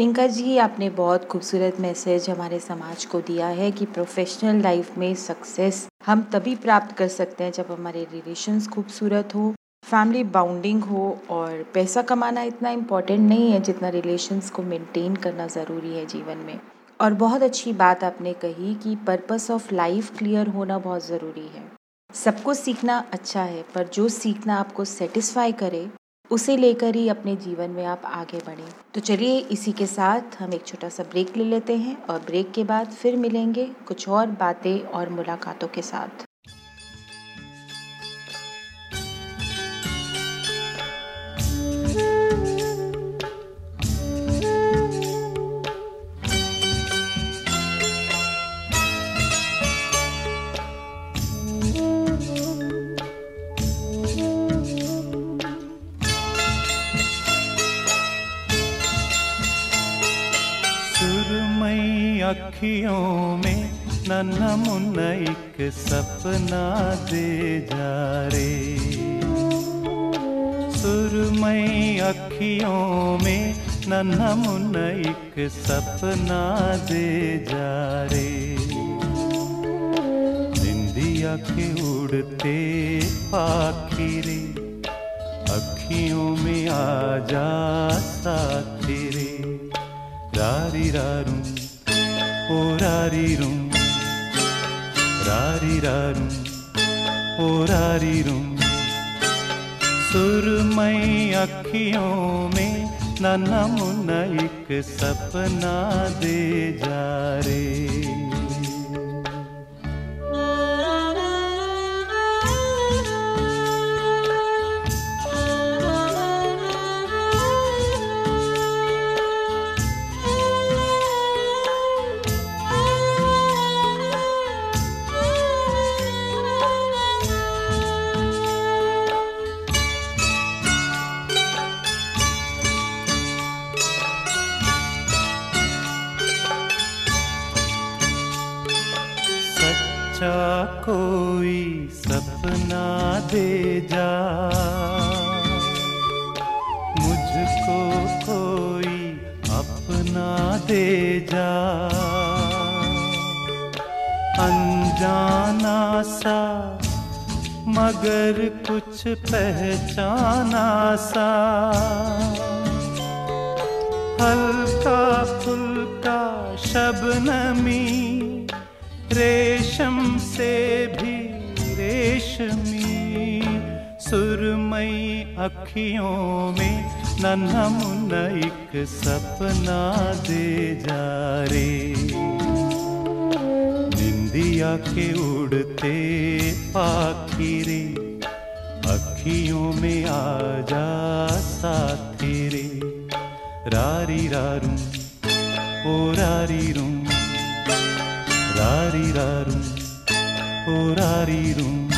प्रियंका जी, आपने बहुत खूबसूरत मैसेज हमारे समाज को दिया है कि प्रोफेशनल लाइफ में सक्सेस हम तभी प्राप्त कर सकते हैं जब हमारे रिलेशंस खूबसूरत हो फैमिली बाउंडिंग हो और पैसा कमाना इतना इम्पोर्टेंट नहीं है जितना रिलेशंस को मेंटेन करना ज़रूरी है जीवन में। और बहुत अच्छी बात आपने कही कि पर्पस ऑफ़ लाइफ क्लियर होना बहुत ज़रूरी है। सबको सीखना अच्छा है, पर जो सीखना आपको सेटिस्फाई करे उसे लेकर ही अपने जीवन में आप आगे बढ़ें। तो चलिए इसी के साथ हम एक छोटा सा ब्रेक ले लेते हैं और ब्रेक के बाद फिर मिलेंगे कुछ और बातें और मुलाकातों के साथ। अखियों में नन्हा मुन्ना एक सपना दे जा रे। सुरमई अखियों में नन्हा मुन्ना एक सपना दे जा रे। निंदिया के उड़ते पाखी रे अखियों में आ जा साथी रे रारी रारूं ओ रारी रूम रारी रारूं ओ रारी रूं सुरमई अखियों में नन्ना मुन्ना एक सपना दे जा रे। जा मुझको कोई अपना दे जा। अनजाना सा, मगर कुछ पहचाना सा। हल्का फुल्का शबनमी, रेशम से भी रेशमी। सुरमई अखियों में नन्हा मुन्ना एक सपना दे जा रे। निंदिया के उड़ते पाखी रे अखियों में आ जा साथी रे। रारी रारूं, ओ रारी रूं, रारी रारूं, ओ रारी रूं।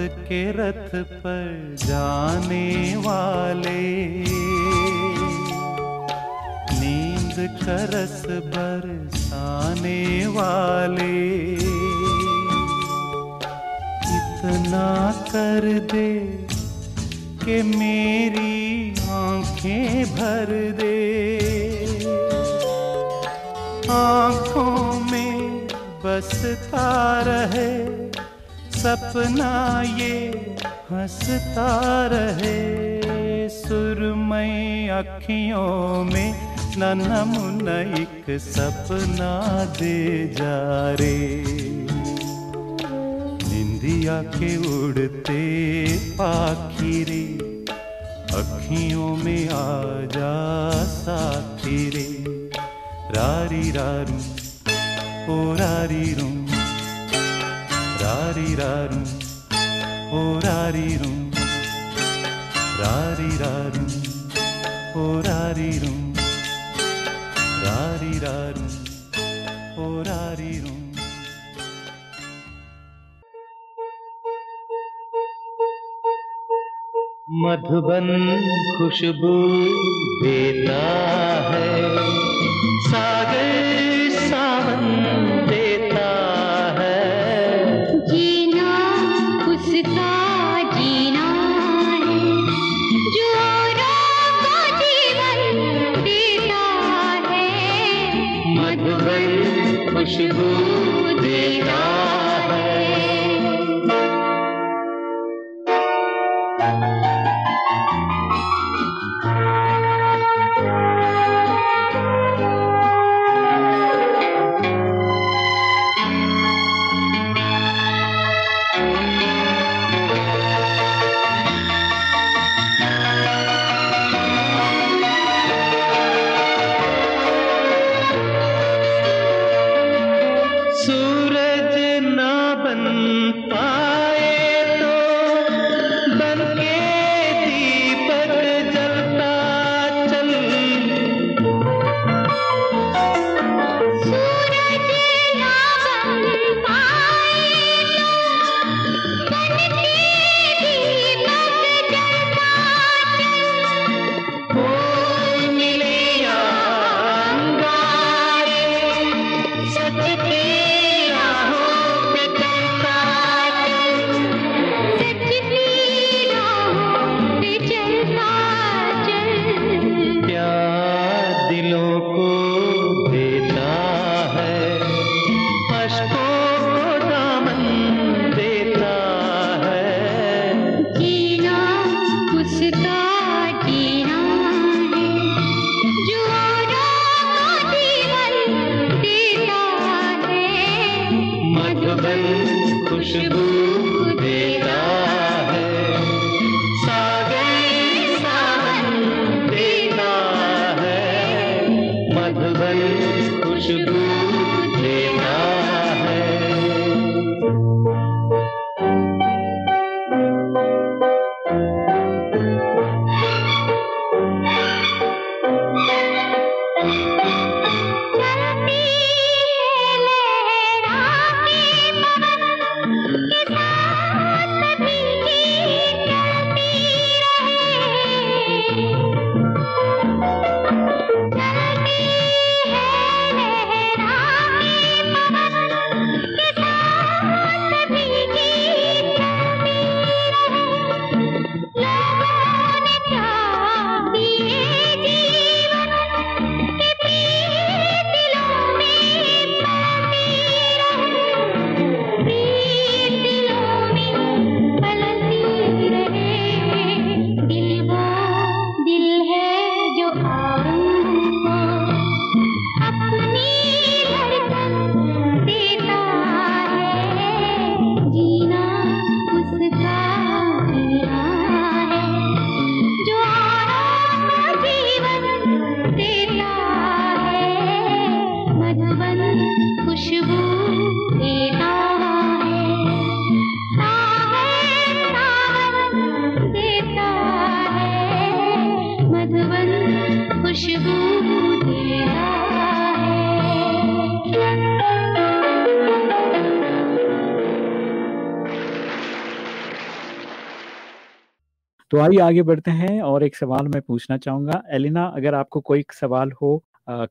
के रथ पर जाने वाले। नींद करस जाने वाले। इतना कर दे के मेरी आँखें भर दे। आँखों में बसता रहे सपना ये हंसता रहे। सुरमई अखियों में ननम एक सपना दे जा रे। निंदिया के उड़ते पाखीरे, अखियों में आ जा साथी रे रारी रारू, ओ रारी रू रारी रारू, ओ रारी रू, रारी रारू, ओ रारी रू, रारी रारू, ओ रारी रू। मधुबन खुशबू देता है, सागर तो आइए आगे बढ़ते हैं और एक सवाल मैं पूछना चाहूँगा। एलिना, अगर आपको कोई सवाल हो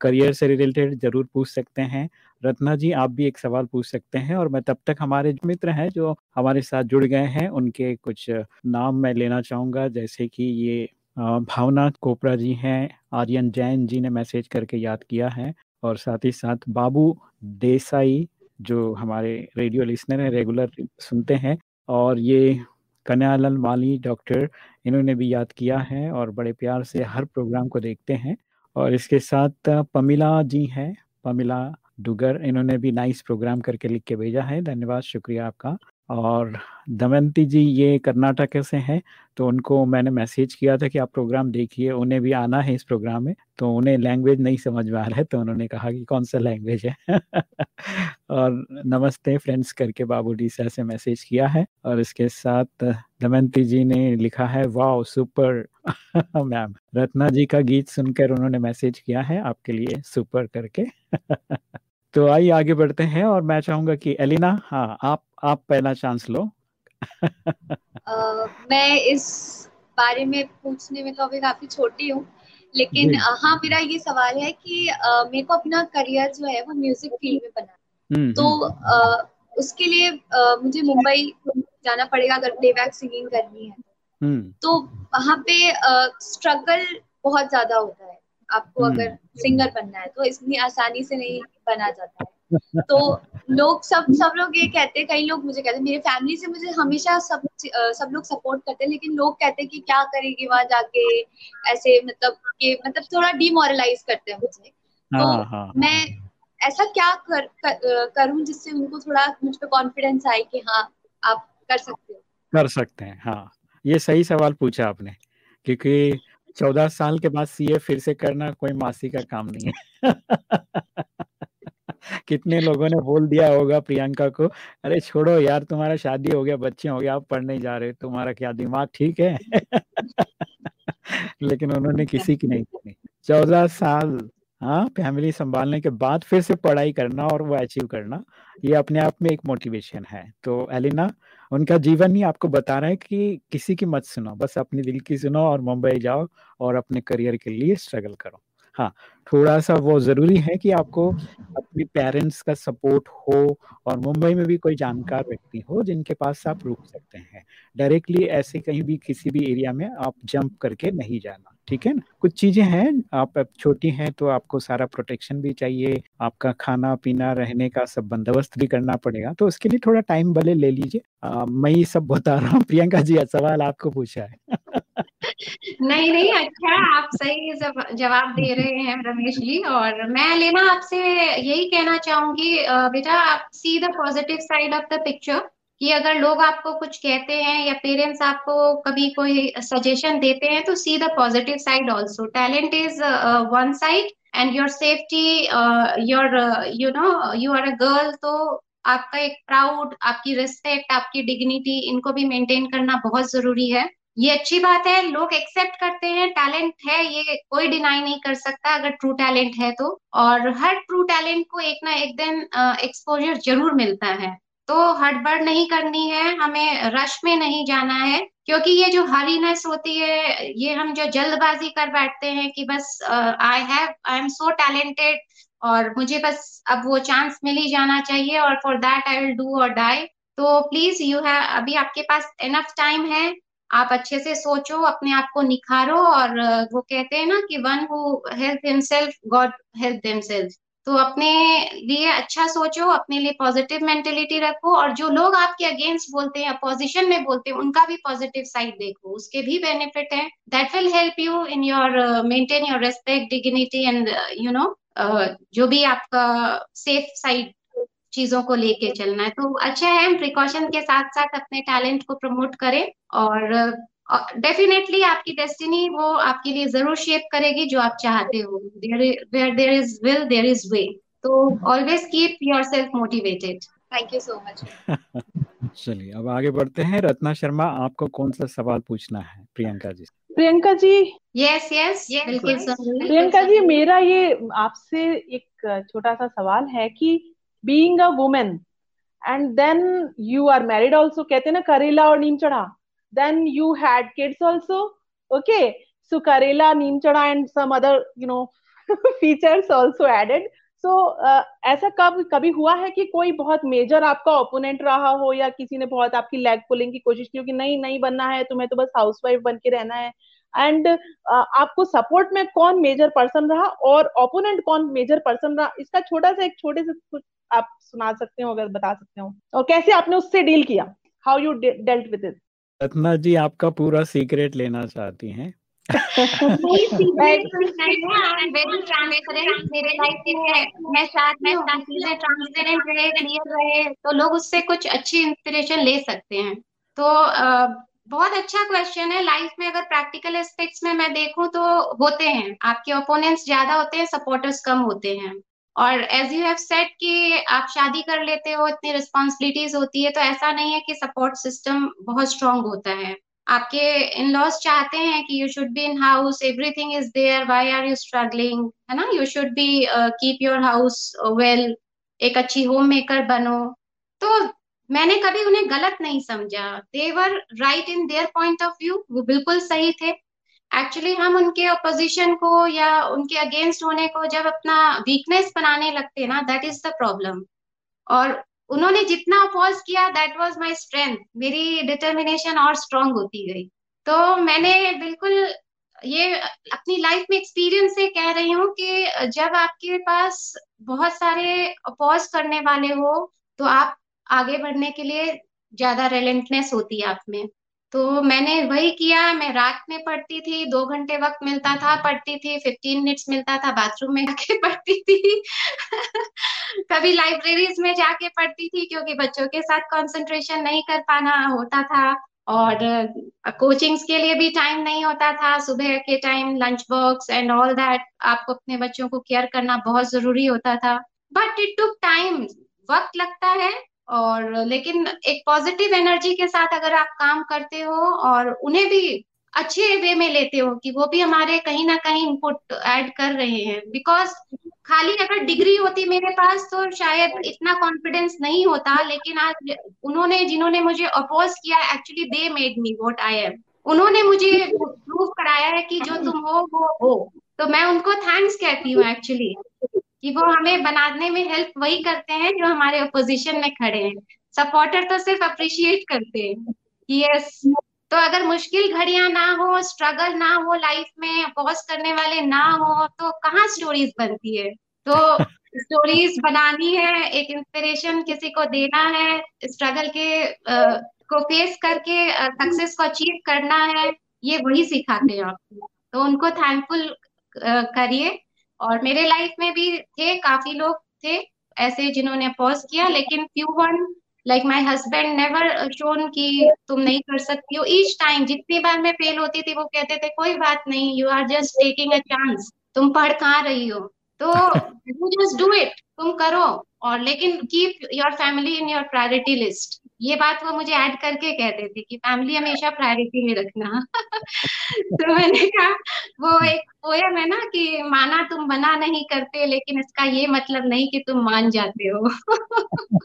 करियर से रिलेटेड ज़रूर पूछ सकते हैं। रत्ना जी, आप भी एक सवाल पूछ सकते हैं और मैं तब तक हमारे मित्र हैं, जो हमारे साथ जुड़ गए हैं, उनके कुछ नाम मैं लेना चाहूँगा। जैसे कि ये भावना कोपरा जी हैं, आर्यन जैन जी ने मैसेज करके याद किया है और साथ ही साथ बाबू देसाई, जो हमारे रेडियो लिसनर हैं, रेगुलर सुनते हैं और ये कन्यालाल माली, डॉक्टर, इन्होंने भी याद किया है और बड़े प्यार से हर प्रोग्राम को देखते हैं। और इसके साथ पमिला जी हैं, पमिला डुगर, इन्होंने भी नाइस प्रोग्राम करके लिख के भेजा है। धन्यवाद, शुक्रिया आपका। और दमयंती जी, ये कर्नाटक से हैं तो उनको मैंने मैसेज किया था कि आप प्रोग्राम देखिए, उन्हें भी आना है इस प्रोग्राम में तो उन्हें लैंग्वेज नहीं समझ में आ रहा है तो उन्होंने कहा कि कौन सा लैंग्वेज है? और नमस्ते फ्रेंड्स करके बाबू डीसा से मैसेज किया है, और इसके साथ दमयंती जी ने लिखा है, wow, super. Ma'am, Ratna ji का गीत सुनकर उन्होंने मैसेज किया है, आपके लिए सुपर करके। तो आइए आगे बढ़ते हैं, और मैं चाहूँगा कि एलिना हाँ आप आप पहला चांस लो। अ, मैं इस बारे में पूछने में तो अभी काफ़ी छोटी हूँ लेकिन हाँ मेरा ये सवाल है कि मेरे को अपना करियर जो है वो म्यूज़िक फ़ील्ड में बनाना है। हम्म, तो हम्म, अ, उसके लिए अ, मुझे मुंबई जाना पड़ेगा अगर प्लेबैक सिंगिंग करनी है। हम्म, तो वहाँ पे स्ट्रगल बहुत ज़्यादा होता है। आपको हम्म। अगर सिंगर बनना है तो इतनी आसानी से नहीं बना जाता है। तो लोग सब सब लोग ये कहते हैं कई लोग मुझे कहते हैं मेरे फैमिली से मुझे हमेशा सब सब लोग सपोर्ट करते हैं लेकिन लोग कहते हैं कि क्या करेगी वहाँ जाके ऐसे मतलब कि मतलब थोड़ा डिमोरलाइज करते हैं मुझे। तो हाँ हाँ मैं ऐसा क्या कर, कर करूँ जिससे उनको थोड़ा मुझ पे कॉन्फिडेंस आए कि हाँ आप कर सकते हो? कर सकते हैं हाँ। ये सही सवाल पूछा आपने क्योंकि चौदह साल के बाद सीए फिर से करना कोई मासी का काम नहीं है। कितने लोगों ने बोल दिया होगा प्रियंका को, अरे छोड़ो यार, तुम्हारा शादी हो गया, बच्चे हो गए आप पढ़ने जा रहे तुम्हारा क्या दिमाग ठीक है? लेकिन उन्होंने किसी की नहीं सुनी। चौदह साल हाँ फैमिली संभालने के बाद फिर से पढ़ाई करना और वो अचीव करना, ये अपने आप में एक मोटिवेशन है। तो एलिना, उनका जीवन ही आपको बता रहा है कि किसी की मत सुनो, बस अपने दिल की सुनो और मुंबई जाओ और अपने करियर के लिए स्ट्रगल करो। हाँ थोड़ा सा वो ज़रूरी है कि आपको अपने पेरेंट्स का सपोर्ट हो और मुंबई में भी कोई जानकार व्यक्ति हो जिनके पास आप रुक सकते हैं। डायरेक्टली ऐसे कहीं भी किसी भी एरिया में आप जंप करके नहीं जाना, ठीक है ना? कुछ चीज़ें हैं, आप छोटी हैं तो आपको सारा प्रोटेक्शन भी चाहिए, आपका खाना पीना रहने का सब बंदोबस्त भी करना पड़ेगा तो उसके लिए थोड़ा टाइम भले ले लीजिए। मैं ये सब बता रहा हूँ, प्रियंका जी सवाल आपको पूछा है। नहीं नहीं अच्छा आप सही जवाब दे रहे हैं रमेश जी, और मैं लेना आपसे यही कहना चाहूँगी बेटा, आप see the positive side of the picture कि अगर लोग आपको कुछ कहते हैं या पेरेंट्स आपको कभी कोई सजेशन देते हैं तो see the positive side also talent is one side and your safety your you know you are a girl तो आपका एक प्राउड आपकी रिस्पेक्ट आपकी डिग्निटी इनको भी मेंटेन करना बहुत ज़रूरी है। ये अच्छी बात है, लोग एक्सेप्ट करते हैं टैलेंट है, ये कोई डिनाई नहीं कर सकता अगर ट्रू टैलेंट है तो। और हर ट्रू टैलेंट को एक ना एक दिन एक्सपोजर ज़रूर मिलता है। तो हड़बड़ नहीं करनी है, हमें रश में नहीं जाना है, क्योंकि ये जो हरीनेस होती है, ये हम जो जल्दबाजी कर बैठते हैं कि बस I have I am so talented और मुझे बस अब वो चांस मिल ही जाना चाहिए और for that I will do और डाई तो प्लीज़ यू हैव अभी आपके पास इनफ टाइम है आप अच्छे से सोचो, अपने आप को निखारो और वो कहते हैं ना कि one who help himself God help themselves तो अपने लिए अच्छा सोचो, अपने लिए पॉजिटिव मेंटेलिटी रखो और जो लोग आपके अगेंस्ट बोलते हैं अपोजिशन में बोलते हैं, उनका भी पॉजिटिव साइड देखो। उसके भी बेनिफिट है। That will help you in your maintain your respect dignity and you know जो भी आपका सेफ़ साइड चीज़ों को लेके चलना है। तो अच्छा है हम प्रिकॉशन के साथ साथ अपने टैलेंट को प्रमोट करें और डेफिनेटली आपकी डेस्टिनी वो आपके लिए ज़रूर शेप करेगी जो आप चाहते हो। Where there is will there is way तो always keep yourself motivated thank you so much चलिए अब आगे बढ़ते हैं। रत्ना शर्मा आपको कौन सा सवाल पूछना है प्रियंका जी प्रियंका जी? यस यस बिल्कुल प्रियंका जी मेरा ये आपसे एक छोटा सा सवाल है कि being a women and then you are married also कहते ना, करेला और नीम चढ़ा. Then you had kids also okay so करेला neem chada and some other, you know features also added सो ऐसा कब, कभी हुआ है कि कोई बहुत मेजर आपका ओपोनेंट रहा हो या किसी ने बहुत आपकी लेग पुलिंग की कोशिश की हो कि नहीं नहीं बनना है, तुम्हें तो बस हाउसवाइफ बन के रहना है? एंड uh, आपको सपोर्ट में कौन मेजर पर्सन रहा और ओपोनेंट कौन मेजर पर्सन रहा इसका छोटा सा एक छोटे से कुछ आप सुना सकते हो अगर बता सकते हो। और कैसे आपने उससे डील किया? How you dealt with it Ratna ji आपका पूरा सीक्रेट लेना चाहती हैं। मेरे लाइफ में मैं साथ में ट्रांसपेरेंट रहे क्लियर रहे तो लोग उससे कुछ अच्छी इंस्पिरेशन ले सकते हैं। तो बहुत अच्छा क्वेश्चन है। लाइफ में अगर प्रैक्टिकल एस्पेक्ट्स में मैं देखूँ तो होते हैं। आपके ओपोनेंट्स ज़्यादा होते हैं सपोर्टर्स कम होते हैं। और एज यू हैव सेड कि आप शादी कर लेते हो, इतनी रिस्पॉन्सिबिलिटीज होती है तो ऐसा नहीं है कि सपोर्ट सिस्टम बहुत स्ट्रांग होता है। आपके इन लॉज चाहते हैं कि you should be in house everything is there why are you struggling है ना? You should be keep your house well एक अच्छी होम मेकर बनो। तो मैंने कभी उन्हें गलत नहीं समझा। They were right in their point of view वो बिल्कुल सही थे। एक्चुअली हम उनके अपोजिशन को या उनके अगेंस्ट होने को जब अपना वीकनेस बनाने लगते हैं ना दैट इज़ द प्रॉब्लम और उन्होंने जितना अपोज किया दैट वाज माय स्ट्रेंथ मेरी डिटर्मिनेशन और स्ट्रांग होती गई। तो मैंने बिल्कुल ये अपनी लाइफ में एक्सपीरियंस से कह रही हूँ कि जब आपके पास बहुत सारे अपोज करने वाले हो तो आप आगे बढ़ने के लिए ज़्यादा रेलेंटनेस होती है आप में। तो मैंने वही किया, मैं रात में पढ़ती थी, दो घंटे वक्त मिलता था, पढ़ती थी फिफ्टीन मिनट्स मिलता था बाथरूम में जाके पढ़ती थी। कभी लाइब्रेरीज में जाके पढ़ती थी, क्योंकि बच्चों के साथ कंसंट्रेशन नहीं कर पाना होता था और कोचिंग्स के लिए भी टाइम नहीं होता था। सुबह के time lunch box and all that आपको अपने बच्चों को केयर करना बहुत ज़रूरी होता था। बट इट टुक टाइम वक्त लगता है और लेकिन एक पॉजिटिव एनर्जी के साथ अगर आप काम करते हो और उन्हें भी अच्छे वे में लेते हो कि वो भी हमारे कहीं ना कहीं इनपुट ऐड कर रहे हैं। बिकॉज़ खाली अगर डिग्री होती मेरे पास तो शायद इतना कॉन्फिडेंस नहीं होता, लेकिन आज उन्होंने, जिन्होंने मुझे अपोज किया actually they made me what I am उन्होंने मुझे प्रूव कराया है कि जो तुम हो, वो हो। तो मैं उनको थैंक्स कहती हूँ एक्चुअली कि वो हमें बनाने में हेल्प वही करते हैं जो हमारे अपोजिशन में खड़े हैं। सपोर्टर तो सिर्फ़ अप्रिशिएट करते हैं। कि यस तो अगर मुश्किल घड़ियाँ ना हो स्ट्रगल ना हो लाइफ में अपोज करने वाले ना हो तो कहाँ स्टोरीज बनती है? तो स्टोरीज बनानी है एक इंस्पिरेशन किसी को देना है स्ट्रगल के uh, को फेस करके सक्सेस को अचीव करना है ये वही सिखाते हैं आपको। तो उनको थैंकफुल करिए। और मेरे लाइफ में भी थे, काफ़ी लोग थे ऐसे जिन्होंने अपोज किया, लेकिन few one like my husband never shown कि तुम नहीं कर सकती हो। ईच टाइम जितनी बार मैं फेल होती थी, वो कहते थे, कोई बात नहीं you are just taking a chance तुम पढ़ कहाँ रही हो? तो यू जस्ट डू इट तुम करो। और लेकिन keep your family in your priority list ये बात वो मुझे ऐड करके कहते थे कि फैमिली हमेशा प्रायोरिटी में रखना। तो मैंने कहा वो एक पोयम है ना कि माना तुम मना नहीं करते लेकिन इसका ये मतलब नहीं कि तुम मान जाते हो।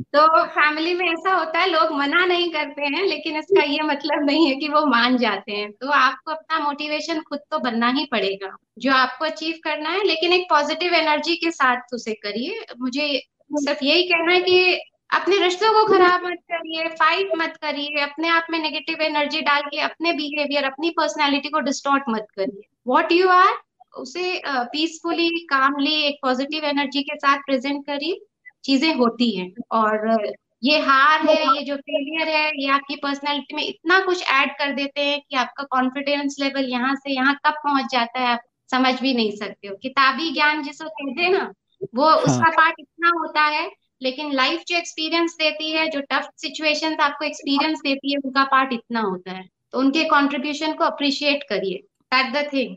तो फैमिली में ऐसा होता है लोग मना नहीं करते हैं लेकिन इसका ये मतलब नहीं है कि वो मान जाते हैं। तो आपको अपना मोटिवेशन खुद तो बनना ही पड़ेगा जो आपको अचीव करना है लेकिन एक पॉजिटिव एनर्जी के साथ उसे करिए। मुझे सिर्फ़ यही कहना है कि अपने रिश्तों को खराब मत करिए फाइट मत करिए अपने आप में नेगेटिव एनर्जी डाल के अपने बिहेवियर अपनी पर्सनैलिटी को डिस्टॉर्ट मत करिए। वॉट यू आर उसे पीसफुली uh, कामली एक पॉजिटिव एनर्जी के साथ प्रेजेंट करिए चीज़ें होती हैं। और ये हार है ये जो फेलियर है ये आपकी पर्सनैलिटी में इतना कुछ ऐड कर देते हैं कि आपका कॉन्फिडेंस लेवल यहाँ से यहाँ कब पहुँच जाता है आप समझ भी नहीं सकते हो। किताबी ज्ञान जिसको कहते हैं ना वो हाँ. उसका पार्ट इतना होता है लेकिन लाइफ जो एक्सपीरियंस देती है, जो टफ सिचुएशन आपको एक्सपीरियंस देती है, उनका पार्ट इतना होता है। तो उनके कॉन्ट्रीब्यूशन को अप्रिशिएट करिए। दैट द थिंग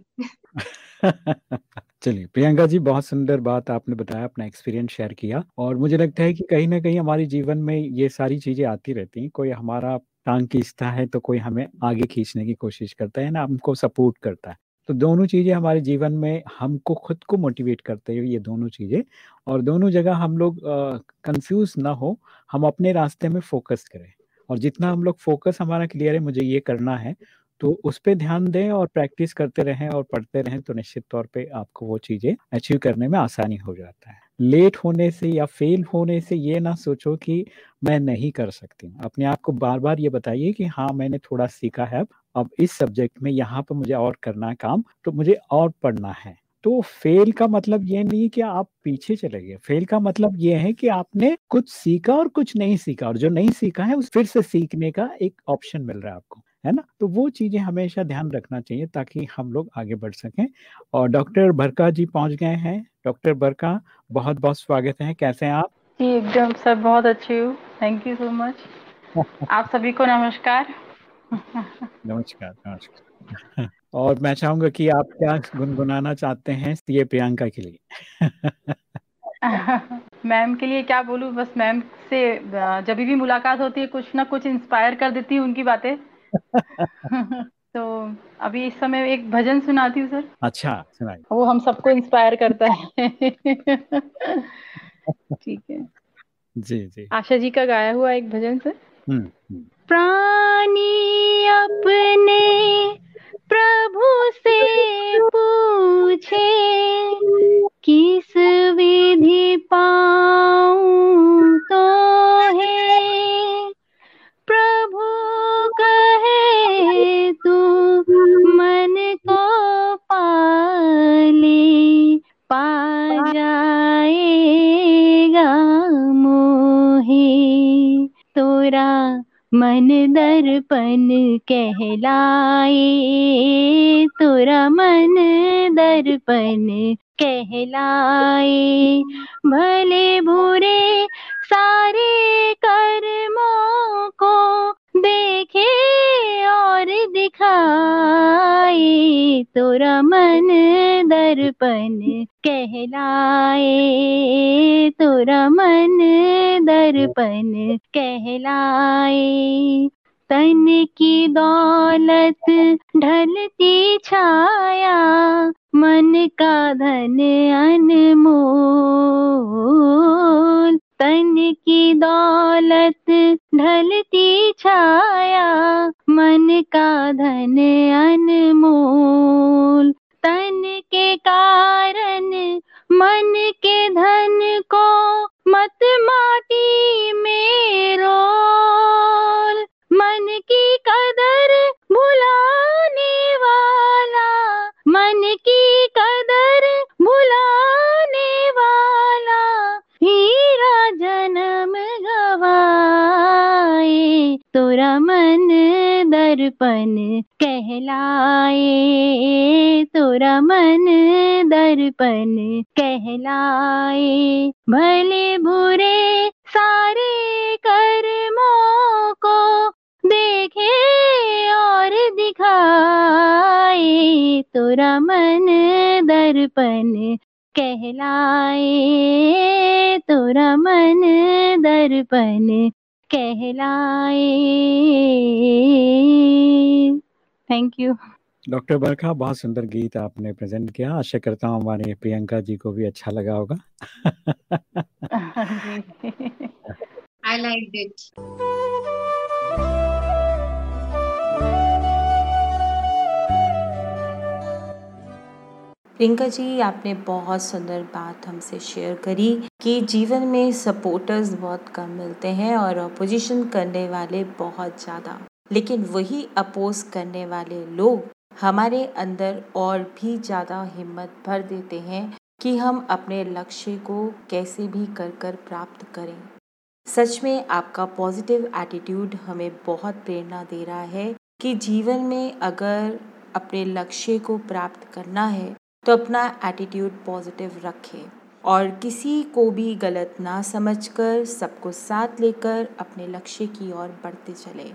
चलिए, प्रियंका जी, बहुत सुंदर बात आपने बताया, अपना एक्सपीरियंस शेयर किया और मुझे लगता है कि कहीं ना कहीं हमारे जीवन में ये सारी चीज़ें आती रहती हैं। कोई हमारा टांग खींचता है तो कोई हमें आगे खींचने की कोशिश करता है, ना हमको सपोर्ट करता है। तो दोनों चीज़ें हमारे जीवन में हमको खुद को मोटिवेट करते हैं, ये दोनों चीज़ें। और दोनों जगह हम लोग कंफ्यूज ना हो, हम अपने रास्ते में फोकस करें। और जितना हम लोग फोकस हमारा क्लियर है, मुझे ये करना है तो उस पर ध्यान दें और प्रैक्टिस करते रहें और पढ़ते रहें तो निश्चित तौर पर आपको वो चीज़ें अचीव करने में आसानी हो जाता है। लेट होने से या फेल होने से ये ना सोचो कि मैं नहीं कर सकती अपने आप को बार बार ये बताइए कि हाँ मैंने थोड़ा सीखा है, अब इस सब्जेक्ट में यहाँ पर मुझे और करना है काम तो मुझे और पढ़ना है। तो फेल का मतलब ये नहीं कि आप पीछे चले गए। फेल का मतलब ये है कि आपने कुछ सीखा और कुछ नहीं सीखा, और जो नहीं सीखा है, उस फिर से सीखने का एक ऑप्शन मिल रहा है आपको। है ना? तो वो चीज़ें हमेशा ध्यान रखना चाहिए ताकि हम लोग आगे बढ़ सकें। और डॉक्टर बरका जी पहुँच गए हैं। डॉक्टर बरका बहुत बहुत स्वागत है। कैसे हैं आप? जी एकदम सर बहुत अच्छी हूँ। थैंक यू सो मच आप सभी को नमस्कार। नमस्कार नमस्कार। और मैं चाहूँगा कि आप क्या गुनगुनाना चाहते हैं सीए प्रियंका के लिए? मैम के लिए क्या बोलूँ? बस मैम से जब भी मुलाकात होती है कुछ ना कुछ इंस्पायर कर देती है उनकी बातें। तो अभी इस समय एक भजन सुनाती हूँ सर। अच्छा सुनाइए। वो हम सबको इंस्पायर करता है। ठीक है। जी जी। आशा जी का गाया हुआ एक भजन सर। हम्म हम्म, प्राणी अपने प्रभु से पूछे किस विधि पाऊँ तो है? तोरा मन दर्पण कहलाए तोरा मन दर्पण कहलाए। भले बुरे सारे कर्मों को देखे और दिखाए, तोरा मन दर्पण कहलाए। तोरा मन दर्पण कहलाए। तन की दौलत ढलती छाया, मन का धन अनमोल। तन की दौलत ढलती छाया, मन का धन अनमोल। तन के कारण, मन के धन को मत माटी में रोल तोरा मन दर्पण कहलाए, तोरा मन दर्पण कहलाए। भले बुरे सारे कर्मों को देखे और दिखाए, तोरा मन दर्पण कहलाए, तोरा मन दर्पण कहलाए। थैंक यू डॉक्टर बरखा बहुत सुंदर गीत आपने प्रेजेंट किया। आशा करता हूँ हमारे प्रियंका जी को भी अच्छा लगा होगा। I like liked Priyanka ji, आपने बहुत सुंदर बात हमसे शेयर करी कि जीवन में सपोर्टर्स बहुत कम मिलते हैं और अपोजिशन करने वाले बहुत ज़्यादा। लेकिन वही अपोज करने वाले लोग हमारे अंदर और भी ज़्यादा हिम्मत भर देते हैं कि हम अपने लक्ष्य को कैसे भी कर कर प्राप्त करें। सच में आपका पॉजिटिव एटीट्यूड हमें बहुत प्रेरणा दे रहा है कि जीवन में अगर अपने लक्ष्य को प्राप्त करना है तो अपना एटीट्यूड पॉजिटिव रखें और किसी को भी गलत ना समझकर सबको साथ लेकर अपने लक्ष्य की ओर बढ़ते चले।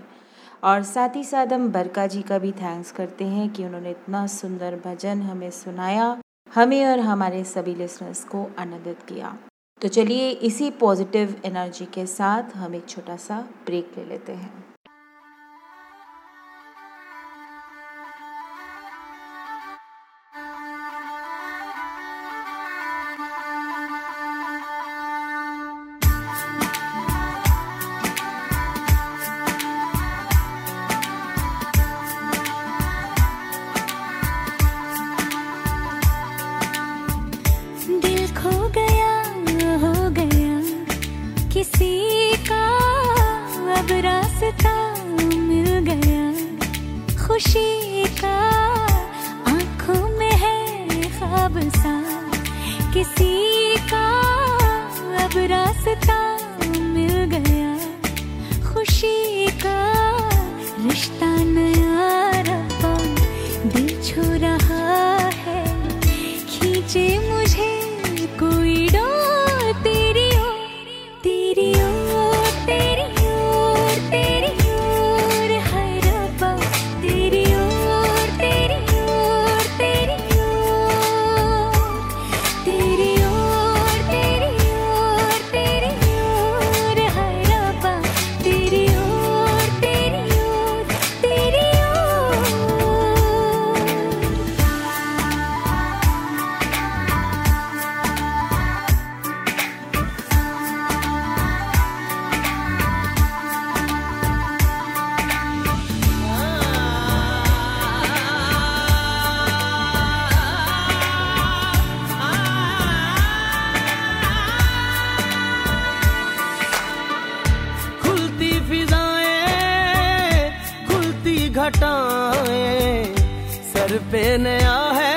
और साथ ही साथ हम बरका जी का भी थैंक्स करते हैं कि उन्होंने इतना सुंदर भजन हमें सुनाया, हमें और हमारे सभी लिसनर्स को आनंदित किया। तो चलिए इसी पॉजिटिव एनर्जी के साथ हम एक छोटा सा ब्रेक ले लेते हैं। नया है।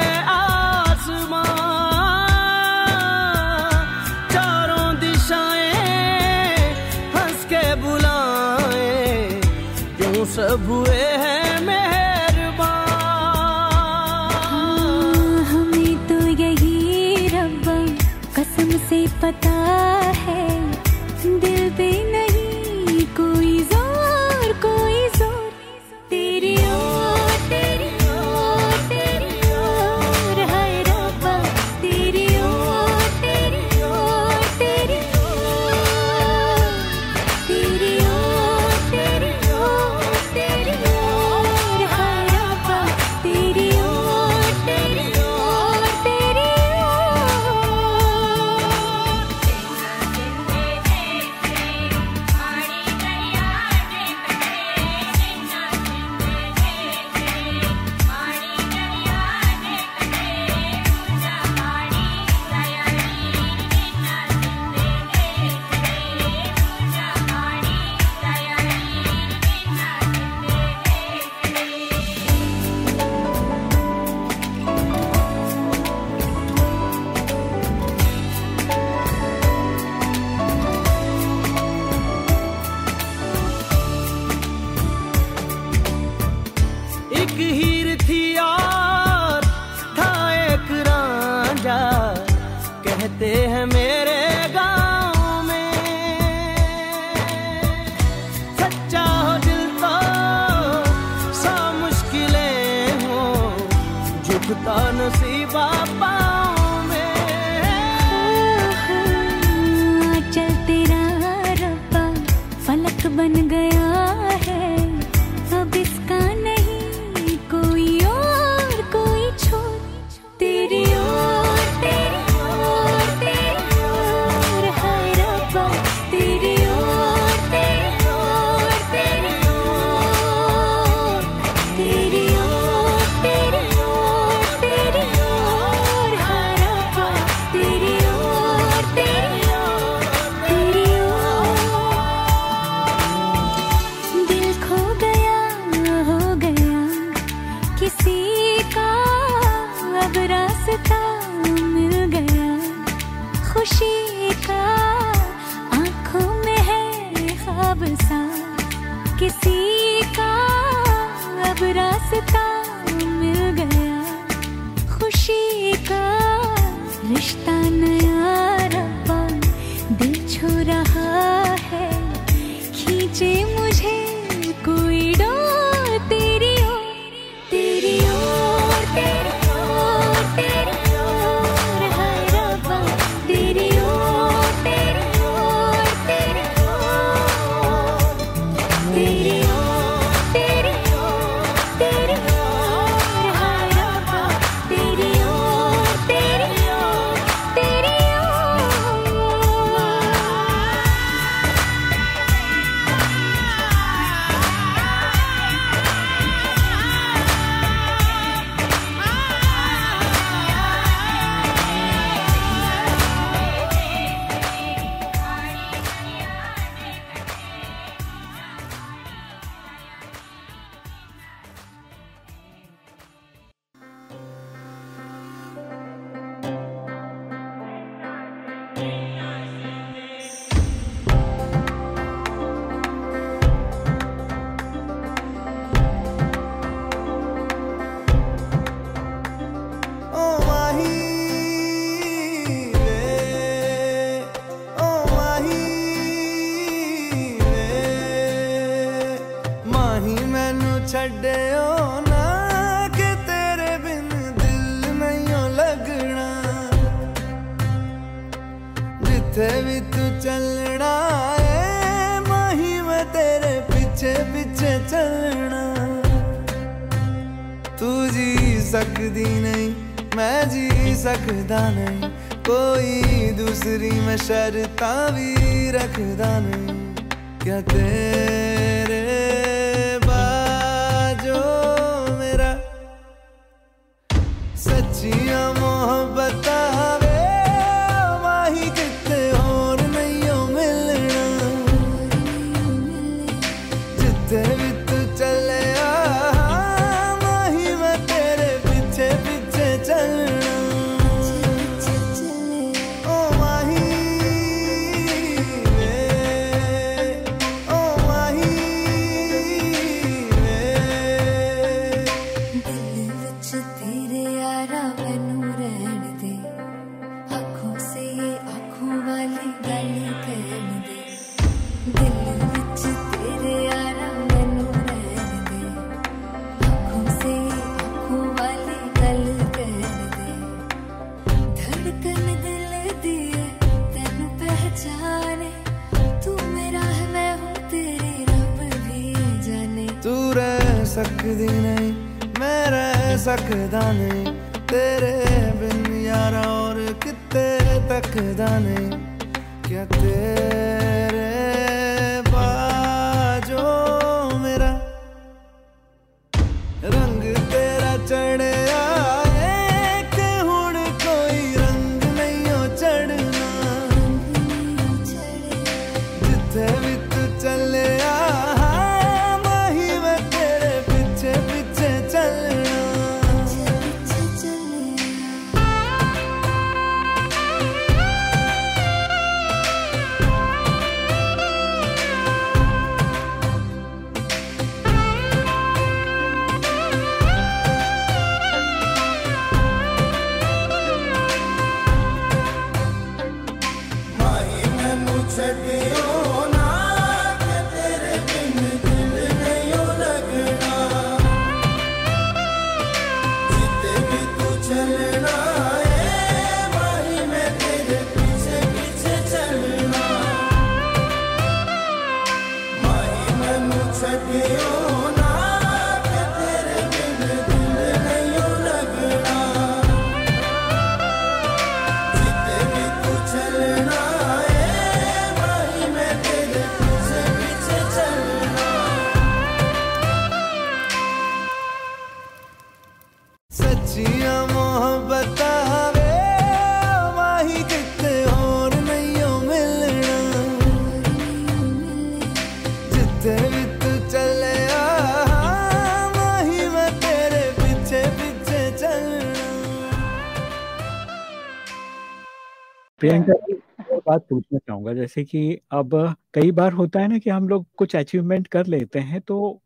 प्रियंका बात पूछना चाहूँगा जैसे कि अब कई बार होता है ना कि हम लोग कुछ अचीवमेंट कर लेते हैं तो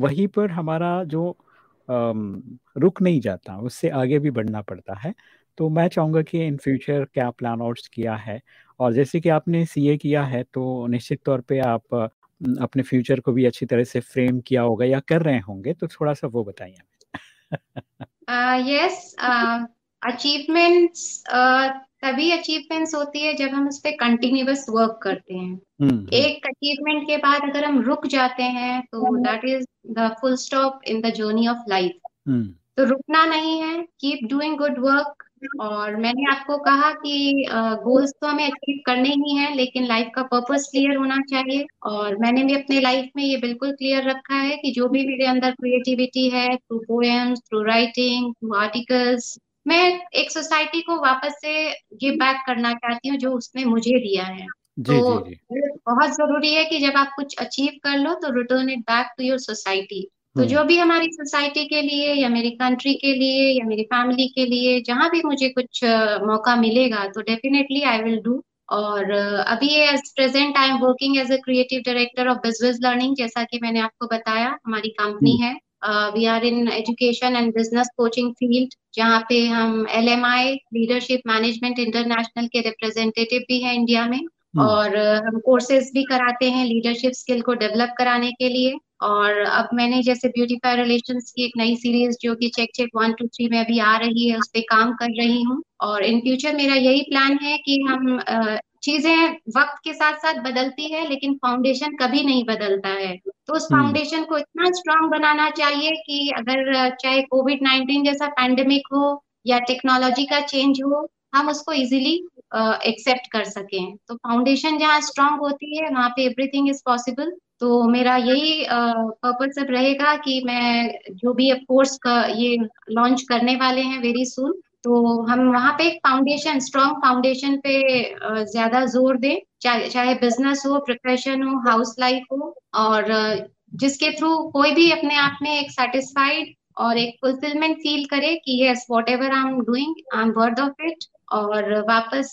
वहीं पर हमारा जो रुक नहीं जाता उससे आगे भी बढ़ना पड़ता है। तो मैं चाहूँगा कि इन फ्यूचर क्या प्लान आउट्स किया है? और जैसे कि आपने सीए किया है तो निश्चित तौर पे आप अपने फ्यूचर को भी अच्छी तरह से फ्रेम किया होगा या कर रहे होंगे तो थोड़ा सा वो बताइए यस अचीवमेंट्स तभी अचीवमेंट्स होती है जब हम उस पर कंटिन्यूस वर्क करते हैं। हम्म एक अचीवमेंट के बाद अगर हम रुक जाते हैं तो that is the full stop in the journey of life hmm. तो रुकना नहीं है कीप डूइंग गुड वर्क और मैंने आपको कहा कि गोल्स तो हमें अचीव करने ही हैं लेकिन लाइफ का पर्पस क्लियर होना चाहिए। और मैंने भी अपने लाइफ में ये बिल्कुल क्लियर रखा है कि जो भी मेरे अंदर क्रिएटिविटी है through poems through writing through articles मैं एक सोसाइटी को वापस से गिव बैक करना चाहती हूँ जो उसने मुझे दिया है। जी तो जी। जी बहुत ज़रूरी है कि जब आप कुछ अचीव कर लो तो return it back to your society तो हम्म। जो भी हमारी सोसाइटी के लिए या मेरी कंट्री के लिए या मेरी फैमिली के लिए जहाँ भी मुझे कुछ मौका मिलेगा तो डेफिनेटली आई विल डू और अभी as present I am working as a creative director of business learning जैसा कि मैंने आपको बताया हमारी कंपनी है। We are in education and business coaching field जहाँ पे हम L M I leadership management international के रिप्रेजेंटेटिव भी हैं इंडिया में हम्म और हम कोर्सेज भी कराते हैं लीडरशिप स्किल को डेवलप कराने के लिए और अब मैंने जैसे ब्यूटीफाई रिलेशन की एक नई सीरीज़ जो कि check check one two three में अभी आ रही है उस पर काम कर रही हूँ और इन फ्यूचर मेरा यही प्लान है कि हम अ, चीज़ें वक्त के साथ साथ बदलती है लेकिन फाउंडेशन कभी नहीं बदलता है। तो उस हम्म। फाउंडेशन को इतना स्ट्रांग बनाना चाहिए कि अगर चाहे कोविड नाइन्टीन जैसा पैंडेमिक हो या टेक्नोलॉजी का चेंज हो हम उसको इजीली एक्सेप्ट कर सकें। तो फाउंडेशन जहाँ स्ट्रांग होती है वहाँ पे एवरीथिंग इज़ पॉसिबल तो मेरा यही पर्पस अब रहेगा कि मैं जो भी कोर्स का ये लॉन्च करने वाले हैं वेरी सुन तो हम वहाँ पे एक फाउंडेशन स्ट्रॉन्ग फाउंडेशन पे ज़्यादा ज़ोर दें। चाहे चाहे बिज़नेस हो प्रोफेशन हो हाउस लाइफ हो, और जिसके थ्रू कोई भी अपने आप में एक सेटिस्फाइड और एक फुलफिलमेंट फील करे कि yes whatever I am doing I am worth of it और वापस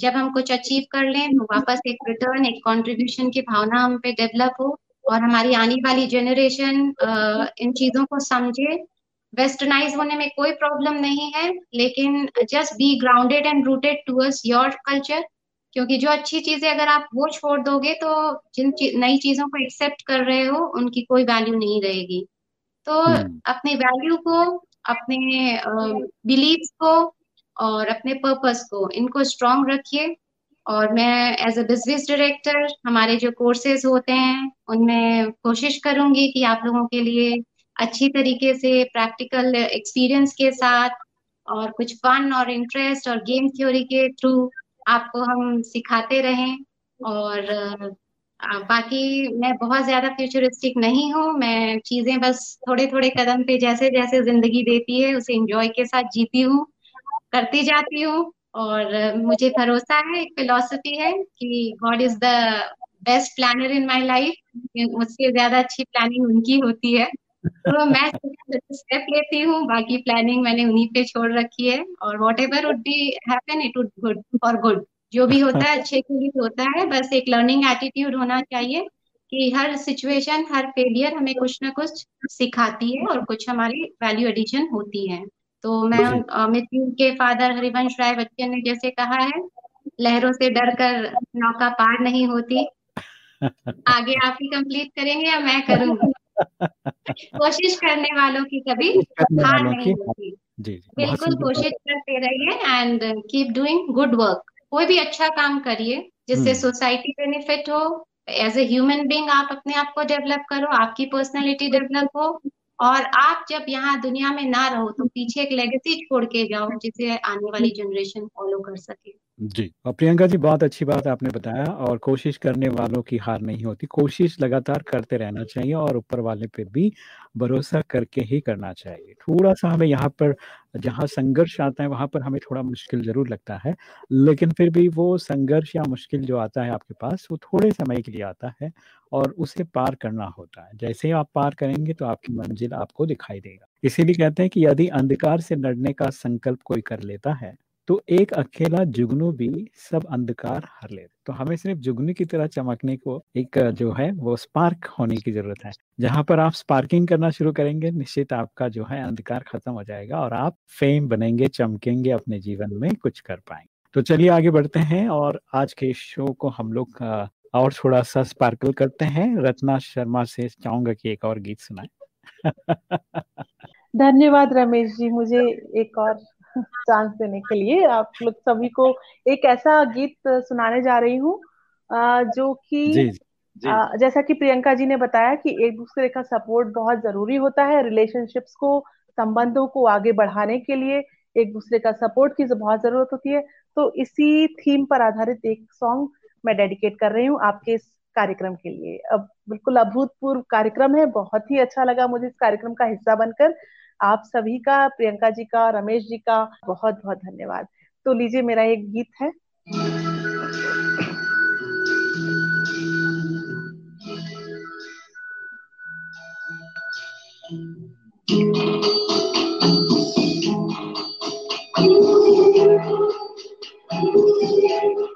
जब हम कुछ अचीव कर लें तो वापस एक रिटर्न एक कंट्रीब्यूशन की भावना हम पे डेवलप हो, और हमारी आने वाली जनरेशन इन चीज़ों को समझे वेस्टर्नाइज होने में कोई प्रॉब्लम नहीं है लेकिन just be grounded and rooted towards your culture क्योंकि जो अच्छी चीज़ें अगर आप वो छोड़ दोगे तो जिन नई चीज़ों को एक्सेप्ट कर रहे हो उनकी कोई वैल्यू नहीं रहेगी। तो हम्म अपने वैल्यू को अपने बिलीव्स को और अपने पर्पस को इनको स्ट्रांग रखिए। और मैं एज अ बिज़नेस डायरेक्टर हमारे जो कोर्सेज होते हैं उनमें कोशिश करूँगी कि आप लोगों के लिए अच्छी तरीके से प्रैक्टिकल एक्सपीरियंस के साथ और कुछ फन और इंटरेस्ट और गेम थ्योरी के थ्रू आपको हम सिखाते रहें। और बाकी मैं बहुत ज़्यादा फ्यूचरिस्टिक नहीं हूँ। मैं चीज़ें बस थोड़े थोड़े कदम पे जैसे जैसे ज़िंदगी देती है, उसे एंजॉय के साथ जीती हूँ, करती जाती हूँ। और, मुझे भरोसा है, एक फिलॉसफी है कि God is the best planner in my life मुझसे ज़्यादा अच्छी प्लानिंग उनकी होती है। तो मैं स्टेप लेती हूँ बाकी प्लानिंग मैंने उन्हीं पे छोड़ रखी है और whatever would be happen it would good for good जो भी होता है अच्छे के लिए होता है बस एक लर्निंग एटीट्यूड होना चाहिए कि हर सिचुएशन हर फेलियर हमें कुछ ना कुछ सिखाती है और कुछ हमारी वैल्यू एडिशन होती है। तो मैं अमित के फादर हरिवंश राय बच्चन ने जैसे कहा है लहरों से डर कर नौका पार नहीं होती। आगे आप ही कंप्लीट करेंगे या मैं करूँगी कोशिश करने वालों की कभी हार नहीं होती। जी जी बिल्कुल कोशिश करते रहिए and keep doing good work कोई भी अच्छा काम करिए जिससे हम्म। सोसाइटी बेनिफिट हो एज ए ह्यूमन बींग आप अपने आप को डेवलप करो आपकी पर्सनैलिटी डेवलप हो और आप जब यहाँ दुनिया में ना रहो तो पीछे एक लेगेसी छोड़ के जाओ, जिसे आने वाली जनरेशन फॉलो कर सके। जी, और प्रियंका जी, बहुत अच्छी बात आपने बताया, और कोशिश करने वालों की हार नहीं होती। कोशिश लगातार करते रहना चाहिए, और ऊपर वाले पे भी भरोसा करके ही करना चाहिए। थोड़ा सा हमें यहाँ पर, जहाँ संघर्ष आता है, वहाँ पर हमें थोड़ा मुश्किल ज़रूर लगता है, लेकिन फिर भी वो संघर्ष या मुश्किल जो आता है आपके पास, वो थोड़े समय के लिए आता है और उसे पार करना होता है। जैसे ही आप पार करेंगे तो आपकी मंजिल आपको दिखाई देगा। इसीलिए कहते हैं कि यदि अंधकार से लड़ने का संकल्प कोई कर लेता है तो एक अकेला जुगनू भी सब अंधकार हर ले। तो हमें सिर्फ़ जुगनू की तरह चमकने को एक जो है, वो स्पार्क होने की ज़रूरत है। जहाँ पर आप स्पार्किंग करना शुरू करेंगे, निश्चित आपका जो है, अंधकार खत्म हो जाएगा और आप फेम बनेंगे, चमकेंगे, अपने जीवन में कुछ कर पाएँगे। तो चलिए आगे बढ़ते हैं और आज के शो को हम लोग और थोड़ा सा स्पार्कल करते हैं। रचना शर्मा से चाहूँगा कि एक और गीत सुनाए। धन्यवाद रमेश जी मुझे एक और चांस देने के लिए। आप लोग सभी को एक ऐसा गीत सुनाने जा रही हूँ जो कि जी जैसा कि प्रियंका जी ने बताया कि एक दूसरे का सपोर्ट बहुत ज़रूरी होता है रिलेशनशिप्स को संबंधों को आगे बढ़ाने के लिए। एक दूसरे का सपोर्ट की बहुत ज़रूरत होती है। तो इसी थीम पर आधारित एक सॉन्ग मैं डेडिकेट कर रही हूँ आपके इस कार्यक्रम के लिए। अब बिल्कुल अभूतपूर्व कार्यक्रम है, बहुत ही अच्छा लगा मुझे इस कार्यक्रम का हिस्सा बनकर। आप सभी का, प्रियंका जी का, रमेश जी का बहुत बहुत धन्यवाद। तो लीजिए मेरा एक गीत है। Thank you.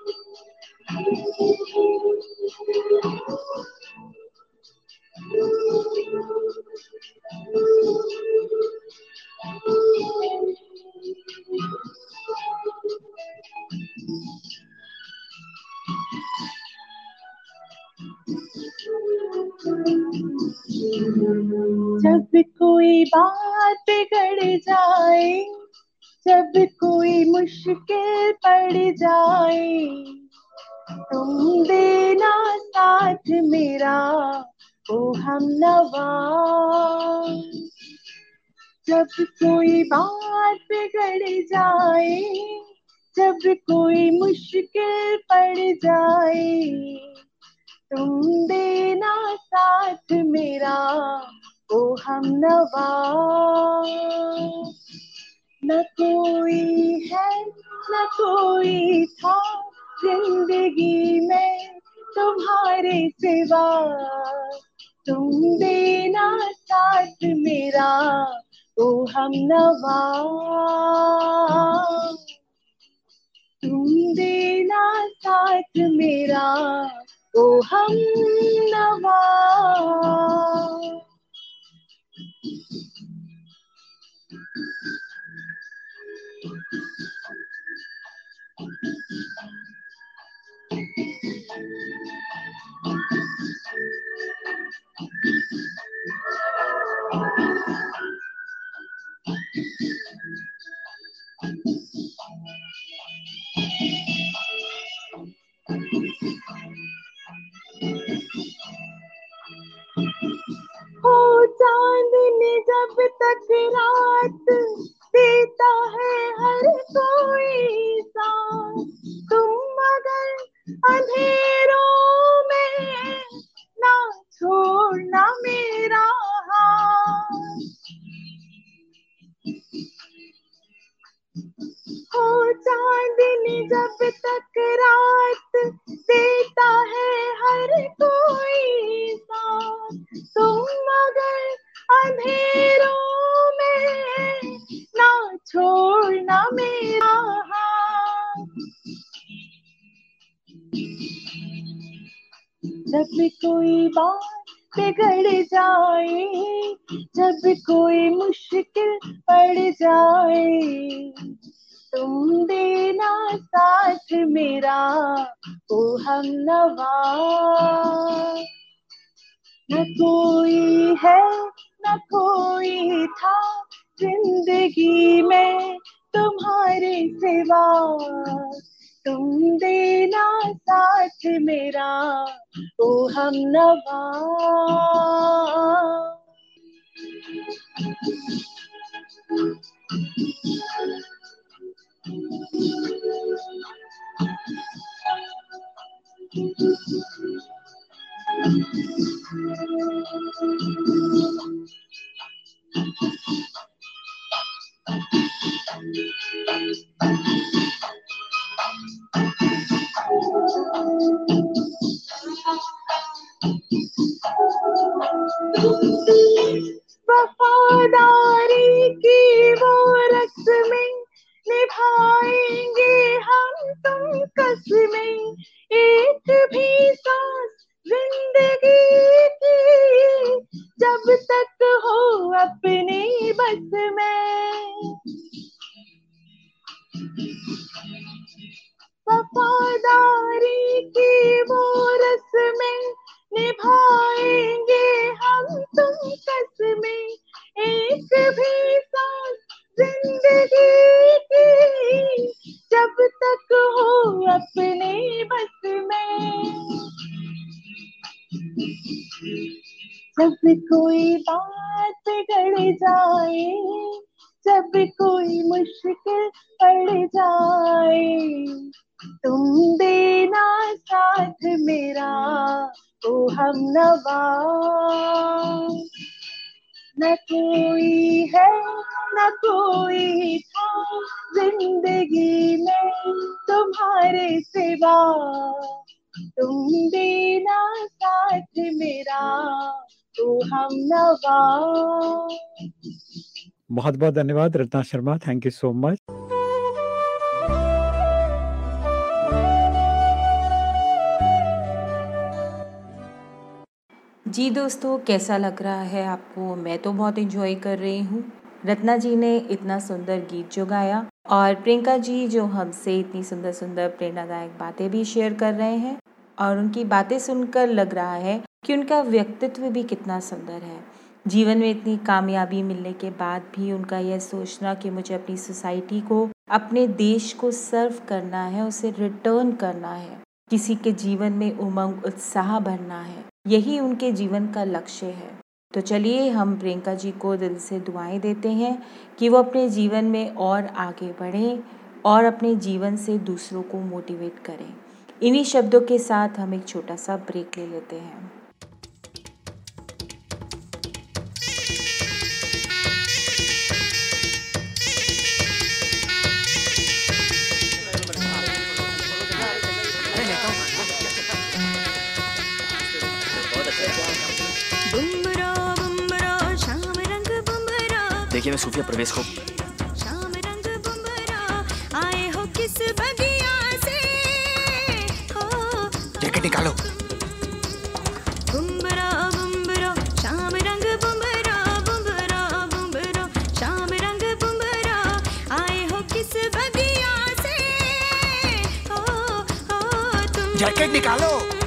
जब कोई बात बहुत बहुत धन्यवाद Ratna Sharma thank you so much ji दोस्तों, कैसा लग रहा है आपको? मैं तो बहुत इन्जॉय कर रही हूँ। रत्ना जी ने इतना सुंदर गीत जो गाया और प्रियंका जी जो हमसे इतनी सुंदर सुंदर, प्रेरणादायक बातें भी शेयर कर रहे हैं और उनकी बातें सुनकर लग रहा है कि उनका व्यक्तित्व भी कितना सुंदर है। जीवन में इतनी कामयाबी मिलने के बाद भी उनका यह सोचना कि मुझे अपनी सोसाइटी को, अपने देश को सर्व करना है, उसे रिटर्न करना है। किसी के जीवन में उमंग, उत्साह भरना है। यही उनके जीवन का लक्ष्य है। तो चलिए हम प्रियंका जी को दिल से दुआएँ देते हैं कि वो अपने जीवन में और आगे बढ़ें और अपने जीवन से दूसरों को मोटिवेट करें। इन्हीं शब्दों के साथ हम एक छोटा सा ब्रेक ले लेते हैं। देखिए मैं सूफिया प्रवेश को जैकेट निकालो। जैकेट निकालो।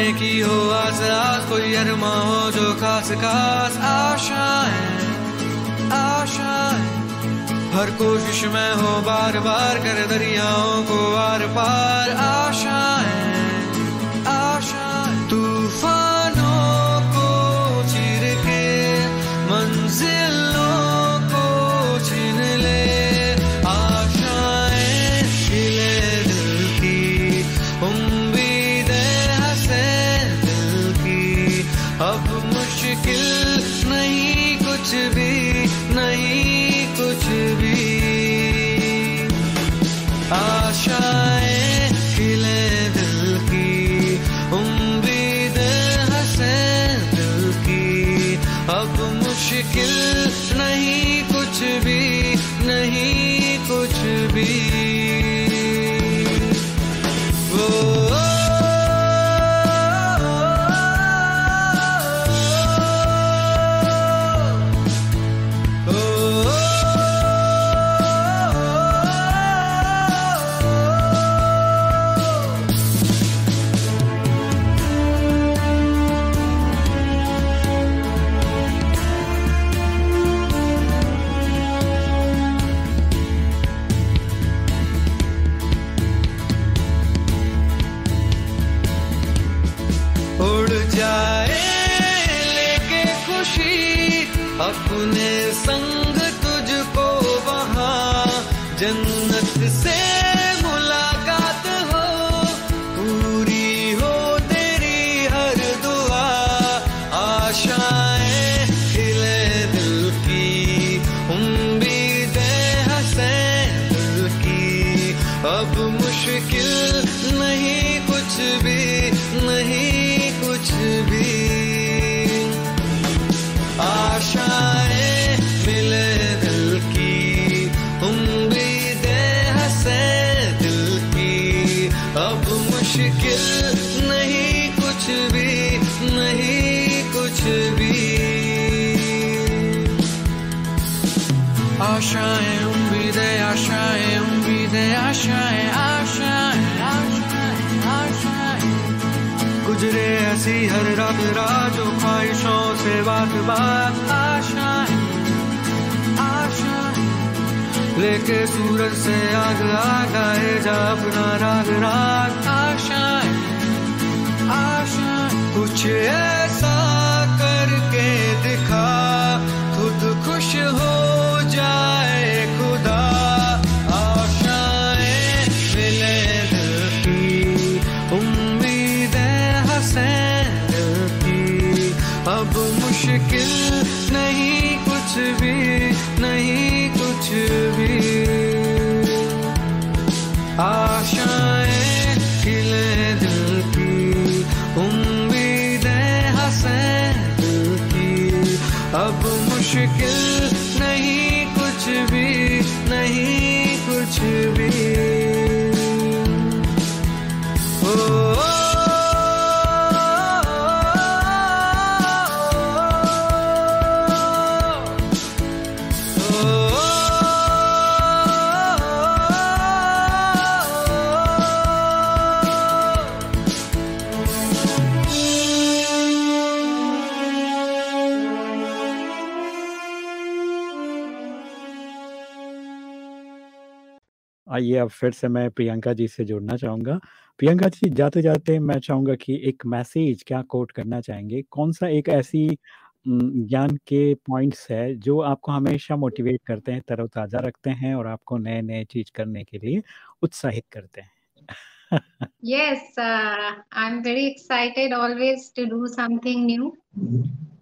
पाने की हो आस आस कोई अरमा हो जो खास खास आशाएँ आशाएँ हर कोशिश में हो बार बार कर दरियाओं को आर पार। फिर से मैं प्रियंका जी से जुड़ना चाहूँगा। प्रियंका जी जाते-जाते मैं चाहूँगा कि एक मैसेज क्या कोट करना चाहेंगे? कौन-सा एक ऐसी ज्ञान के पॉइंट्स है जो आपको हमेशा मोटिवेट करते हैं, तरोताज़ा रखते हैं और आपको नए-नए चीज़ करने के लिए उत्साहित करते हैं? Yes, uh, I'm very excited always to do something new.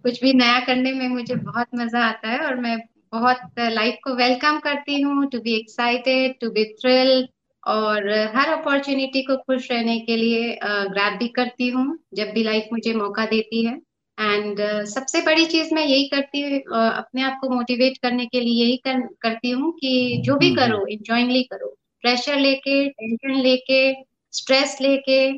कुछ भी नया करने में मुझे बहुत मज़ा आता है और मैं बहुत लाइफ को वेलकम करती हूँ to be excited to be thrilled और हर अपॉर्चुनिटी को खुश रहने के लिए ग्रैब भी करती हूँ जब भी लाइफ मुझे मौका देती है। एंड सबसे बड़ी चीज़ मैं यही करती हूँ uh, अपने आप को मोटिवेट करने के लिए यही कर, करती हूँ कि जो भी करो इंजॉइंगली करो। प्रेशर लेके टेंशन लेके स्ट्रेस लेके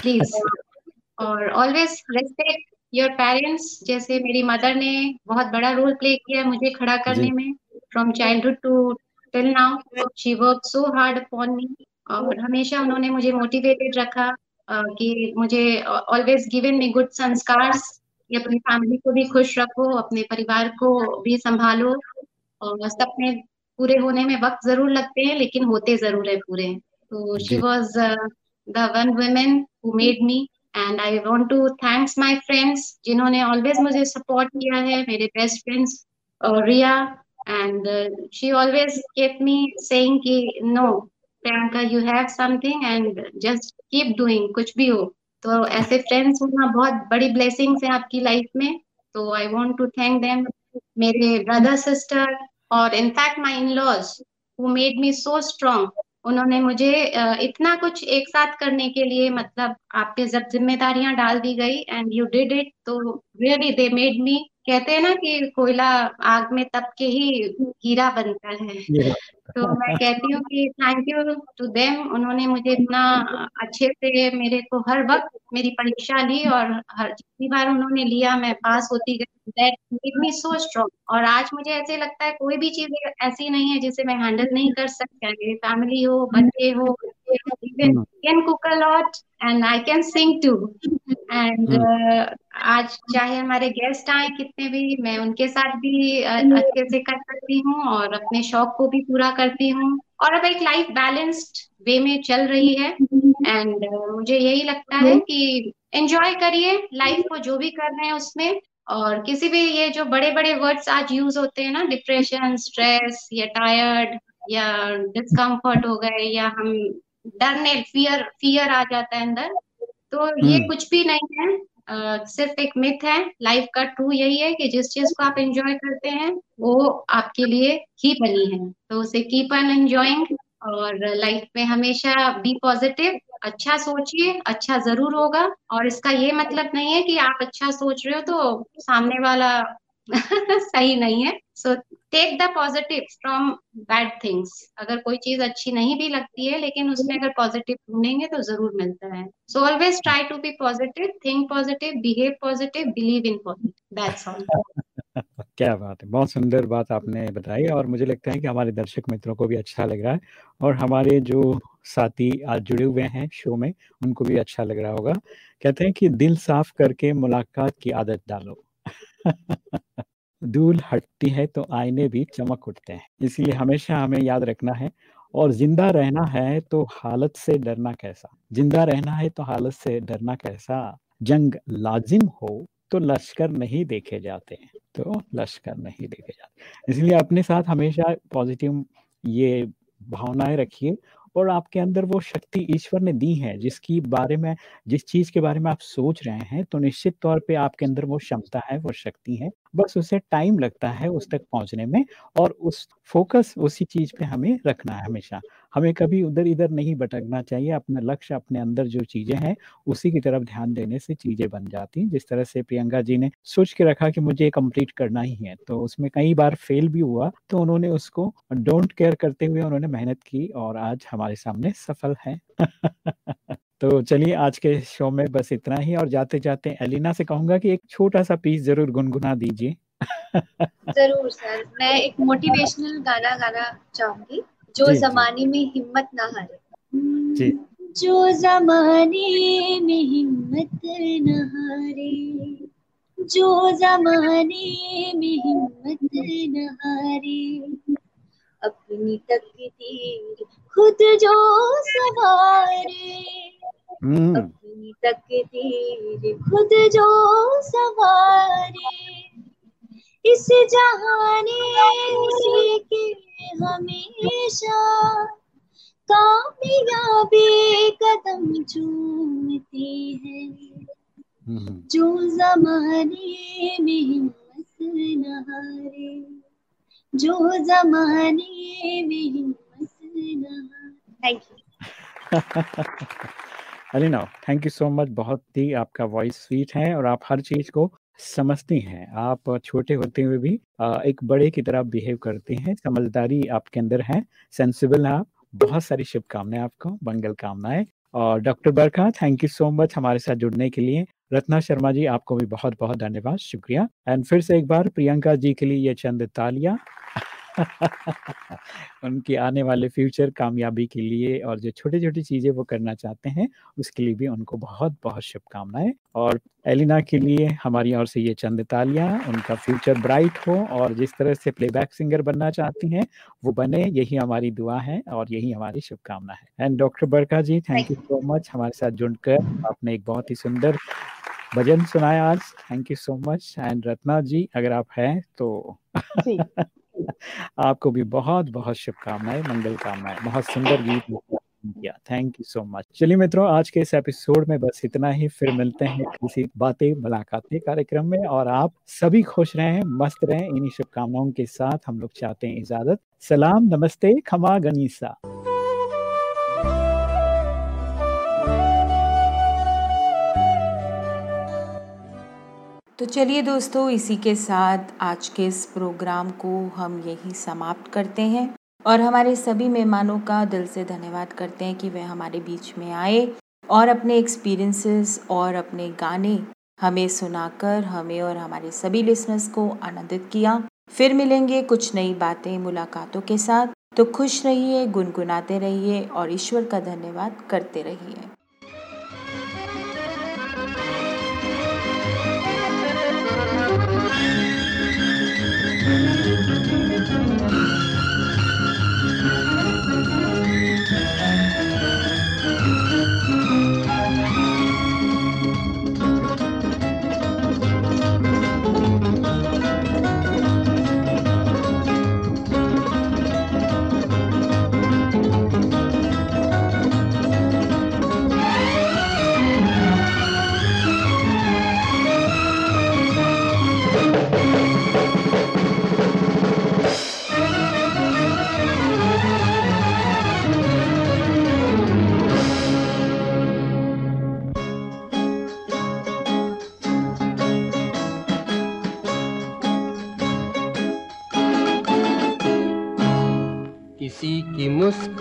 प्लीज़ और ऑलवेज रेस्पेक्ट योर पेरेंट्स जैसे मेरी मदर ने बहुत बड़ा रोल प्ले किया है मुझे खड़ा करने में from childhood to till now she work so hard upon me और हमेशा उन्होंने मुझे मोटिवेटेड रखा कि मुझे ऑलवेज गिवन मी गुड संस्कार्स कि अपनी फैमिली को भी खुश रखो अपने परिवार को भी संभालो और सपने पूरे होने में वक्त ज़रूर लगते हैं लेकिन होते ज़रूर है पूरे। तो she was the one women who made me and I want to thanks my friends जिन्होंने ऑलवेज मुझे सपोर्ट किया है, मेरे best friends Riya and she always kept me saying कि no Priyanka you have something and just keep doing कुछ भी हो. तो ऐसे फ्रेंड्स होना बहुत बड़ी ब्लेसिंग्स है आपकी लाइफ में। तो I want to thank them मेरे ब्रदर सिस्टर और in fact my in laws who made me so strong उन्होंने मुझे इतना कुछ एक साथ करने के लिए मतलब आप पे जब जिम्मेदारियाँ डाल दी गई एंड यू डिड इट तो रियली दे मेड मी कहते हैं ना कि कोयला आग में तप के ही हीरा बनता है। तो मैं कहती हूँ कि थैंक यू टू देम उन्होंने मुझे इतना अच्छे से मेरे को हर वक्त मेरी परीक्षा ली और हर जितनी बार उन्होंने लिया मैं पास होती गई। That made me so strong और आज मुझे ऐसे लगता है कोई भी चीज़ ऐसी नहीं है जिसे मैं हैंडल नहीं कर सकती। मेरी फैमिली हो बच्चे हो can cook a lot and I can sing too and आज चाहे हमारे गेस्ट आए कितने भी मैं उनके साथ भी अच्छे से कर सकती हूँ और अपने शौक को भी पूरा करती हूँ। और अब एक लाइफ बैलेंस्ड वे में चल रही है। एंड मुझे यही लगता है कि एंजॉय करिए लाइफ को जो भी कर रहे हैं उसमें। और किसी भी ये जो बड़े बड़े वर्ड्स आज यूज़ होते हैं ना डिप्रेशन स्ट्रेस या टायर्ड या डिस्कम्फर्ट हो गए या हम डरने फियर फियर आ जाता है अंदर। तो ये हम्म, कुछ भी नहीं है अ, सिर्फ़ एक मिथ है। लाइफ का ट्रू यही है कि जिस चीज़ को आप एंजॉय करते हैं वो आपके लिए ही बनी है। तो उसे कीप ऑन एंजॉइंग और लाइफ में हमेशा बी पॉजिटिव अच्छा सोचिए अच्छा ज़रूर होगा। और इसका ये मतलब नहीं है कि आप अच्छा सोच रहे हो तो सामने वाला सही नहीं है। So take the positive from bad things अगर कोई चीज़ अच्छी नहीं भी लगती है, लेकिन उसमें अगर पॉजिटिव ढूंढेंगे तो ज़रूर मिलता है। So always try to be positive think positive behave positive believe in positive that's all क्या बात है। बहुत सुंदर बात आपने बताई और मुझे लगता है कि हमारे दर्शक मित्रों को भी अच्छा लग रहा है और हमारे जो साथी आज जुड़े हुए हैं शो में, उनको भी अच्छा लग रहा होगा। कहते हैं कि दिल साफ़ करके मुलाकात की आदत डालो। धूल हटती है तो आईने भी चमक उठते हैं। इसलिए हमेशा हमें याद रखना है और ज़िंदा रहना है तो हालत से डरना कैसा? ज़िंदा रहना है तो हालत से डरना कैसा? जंग लाजिम हो तो लश्कर नहीं देखे जाते हैं। तो लश्कर नहीं देखे जाते। इसलिए अपने साथ हमेशा पॉजिटिव ये भावनाएँ रखिए और आपके अंदर वो शक्ति ईश्वर ने दी है, जिसकी बारे में, जिस चीज़ के बारे में आप सोच रहे हैं तो निश्चित तौर पे आपके अंदर वो क्षमता है, वो शक्ति है। बस उसे टाइम लगता है उस तक पहुँचने में और उस फोकस उसी चीज़ पे हमें रखना है हमेशा। हमें कभी उधर इधर नहीं भटकना चाहिए, अपना लक्ष्य, अपने अंदर जो चीज़ें हैं, उसी की तरफ़ ध्यान देने से चीज़ें बन जाती हैं। जिस तरह से प्रियंका जी ने सोच के रखा कि मुझे कंप्लीट करना ही है तो उसमें कई बार फेल भी हुआ तो उन्होंने उसको डोंट केयर करते हुए उन्होंने मेहनत की और आज हमारे सामने सफल है। तो चलिए, आज के शो में बस इतना ही और जाते जाते एलिना से कहूँगा कि एक छोटा सा पीस ज़रूर गुनगुना दीजिए। ज़रूर, सर। मैं एक मोटिवेशनल गाना गाना चाहूँगी। जो। जमाने में हिम्मत ना हारे। जो। जमाने में हिम्मत न हारे। जो जमाने में हिम्मत न हारे। अपनी तकदीर खुद जो सवारे। हम्म। अपनी तकदीर खुद जो सवारे। इस जहाने उसी के हमेशा कामयाबी कदम चूमती है। हम्म। जो जमाने में हिम्मत न हारे जो जमाने में हिम्मत न हारे। Thank you Alina thank you so much बहुत ही आपका वॉइस स्वीट है और आप हर चीज़ को समझती हैं। आप छोटे होते हुए भी एक बड़े की तरह बिहेव करते हैं। समझदारी आपके अंदर है। सेंसिबल है आप। बहुत सारी शुभकामनाएँ आपको। मंगल कामनाएँ। और doctor Barkha thank you so much हमारे साथ जुड़ने के लिए। रत्ना शर्मा जी, आपको भी बहुत बहुत धन्यवाद। शुक्रिया। एंड फिर से एक बार प्रियंका जी के लिए ये चंद तालियाँ। उनकी आने वाले फ्यूचर कामयाबी के लिए और जो छोटी छोटी चीज़ें वो करना चाहते हैं उसके लिए भी उनको बहुत बहुत शुभकामनाएँ। और एलिना के लिए हमारी ओर से ये चंद तालियाँ उनका फ्यूचर ब्राइट हो और जिस तरह से प्लेबैक सिंगर बनना चाहती हैं वो बने यही हमारी दुआ है और यही हमारी शुभकामना है। And doctor Barka ji thank you so much हमारे साथ जुड़कर। आपने एक बहुत ही सुंदर भजन सुनाया आज। Thank you so much. And Ratna ji अगर आप हैं तो जी। आपको भी बहुत बहुत शुभकामनाएँ, मंगल कामनाएँ। बहुत सुंदर गीत किया। थैंक यू सो मच चलिए मित्रों, आज के इस एपिसोड में बस इतना ही। फिर मिलते हैं किसी बातें, मुलाकातें कार्यक्रम में और आप सभी खुश रहें, मस्त रहें। इन्हीं शुभकामनाओं के साथ हम लोग चाहते हैं इजाज़त। सलाम, नमस्ते, खमा गनीसा। तो चलिए दोस्तों, इसी के साथ आज के इस प्रोग्राम को हम यही समाप्त करते हैं। और हमारे सभी मेहमानों का दिल से धन्यवाद करते हैं कि वे हमारे बीच में आए और अपने एक्सपीरियंसेस और अपने गाने हमें सुनाकर हमें और हमारे सभी लिसनर्स को आनंदित किया। फिर मिलेंगे कुछ नई बातें मुलाकातों के साथ। तो खुश रहिए, गुनगुनाते रहिए और ईश्वर का धन्यवाद करते रहिए।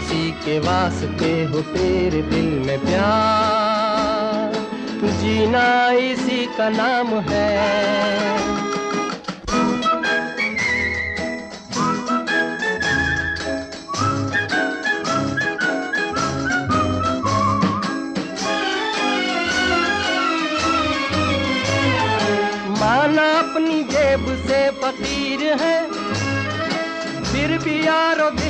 किसी के वास्ते हो तेरे दिल में प्यार। जीना इसी का नाम है। माना अपनी जेब से फकीर है। फिर भी यारो दिल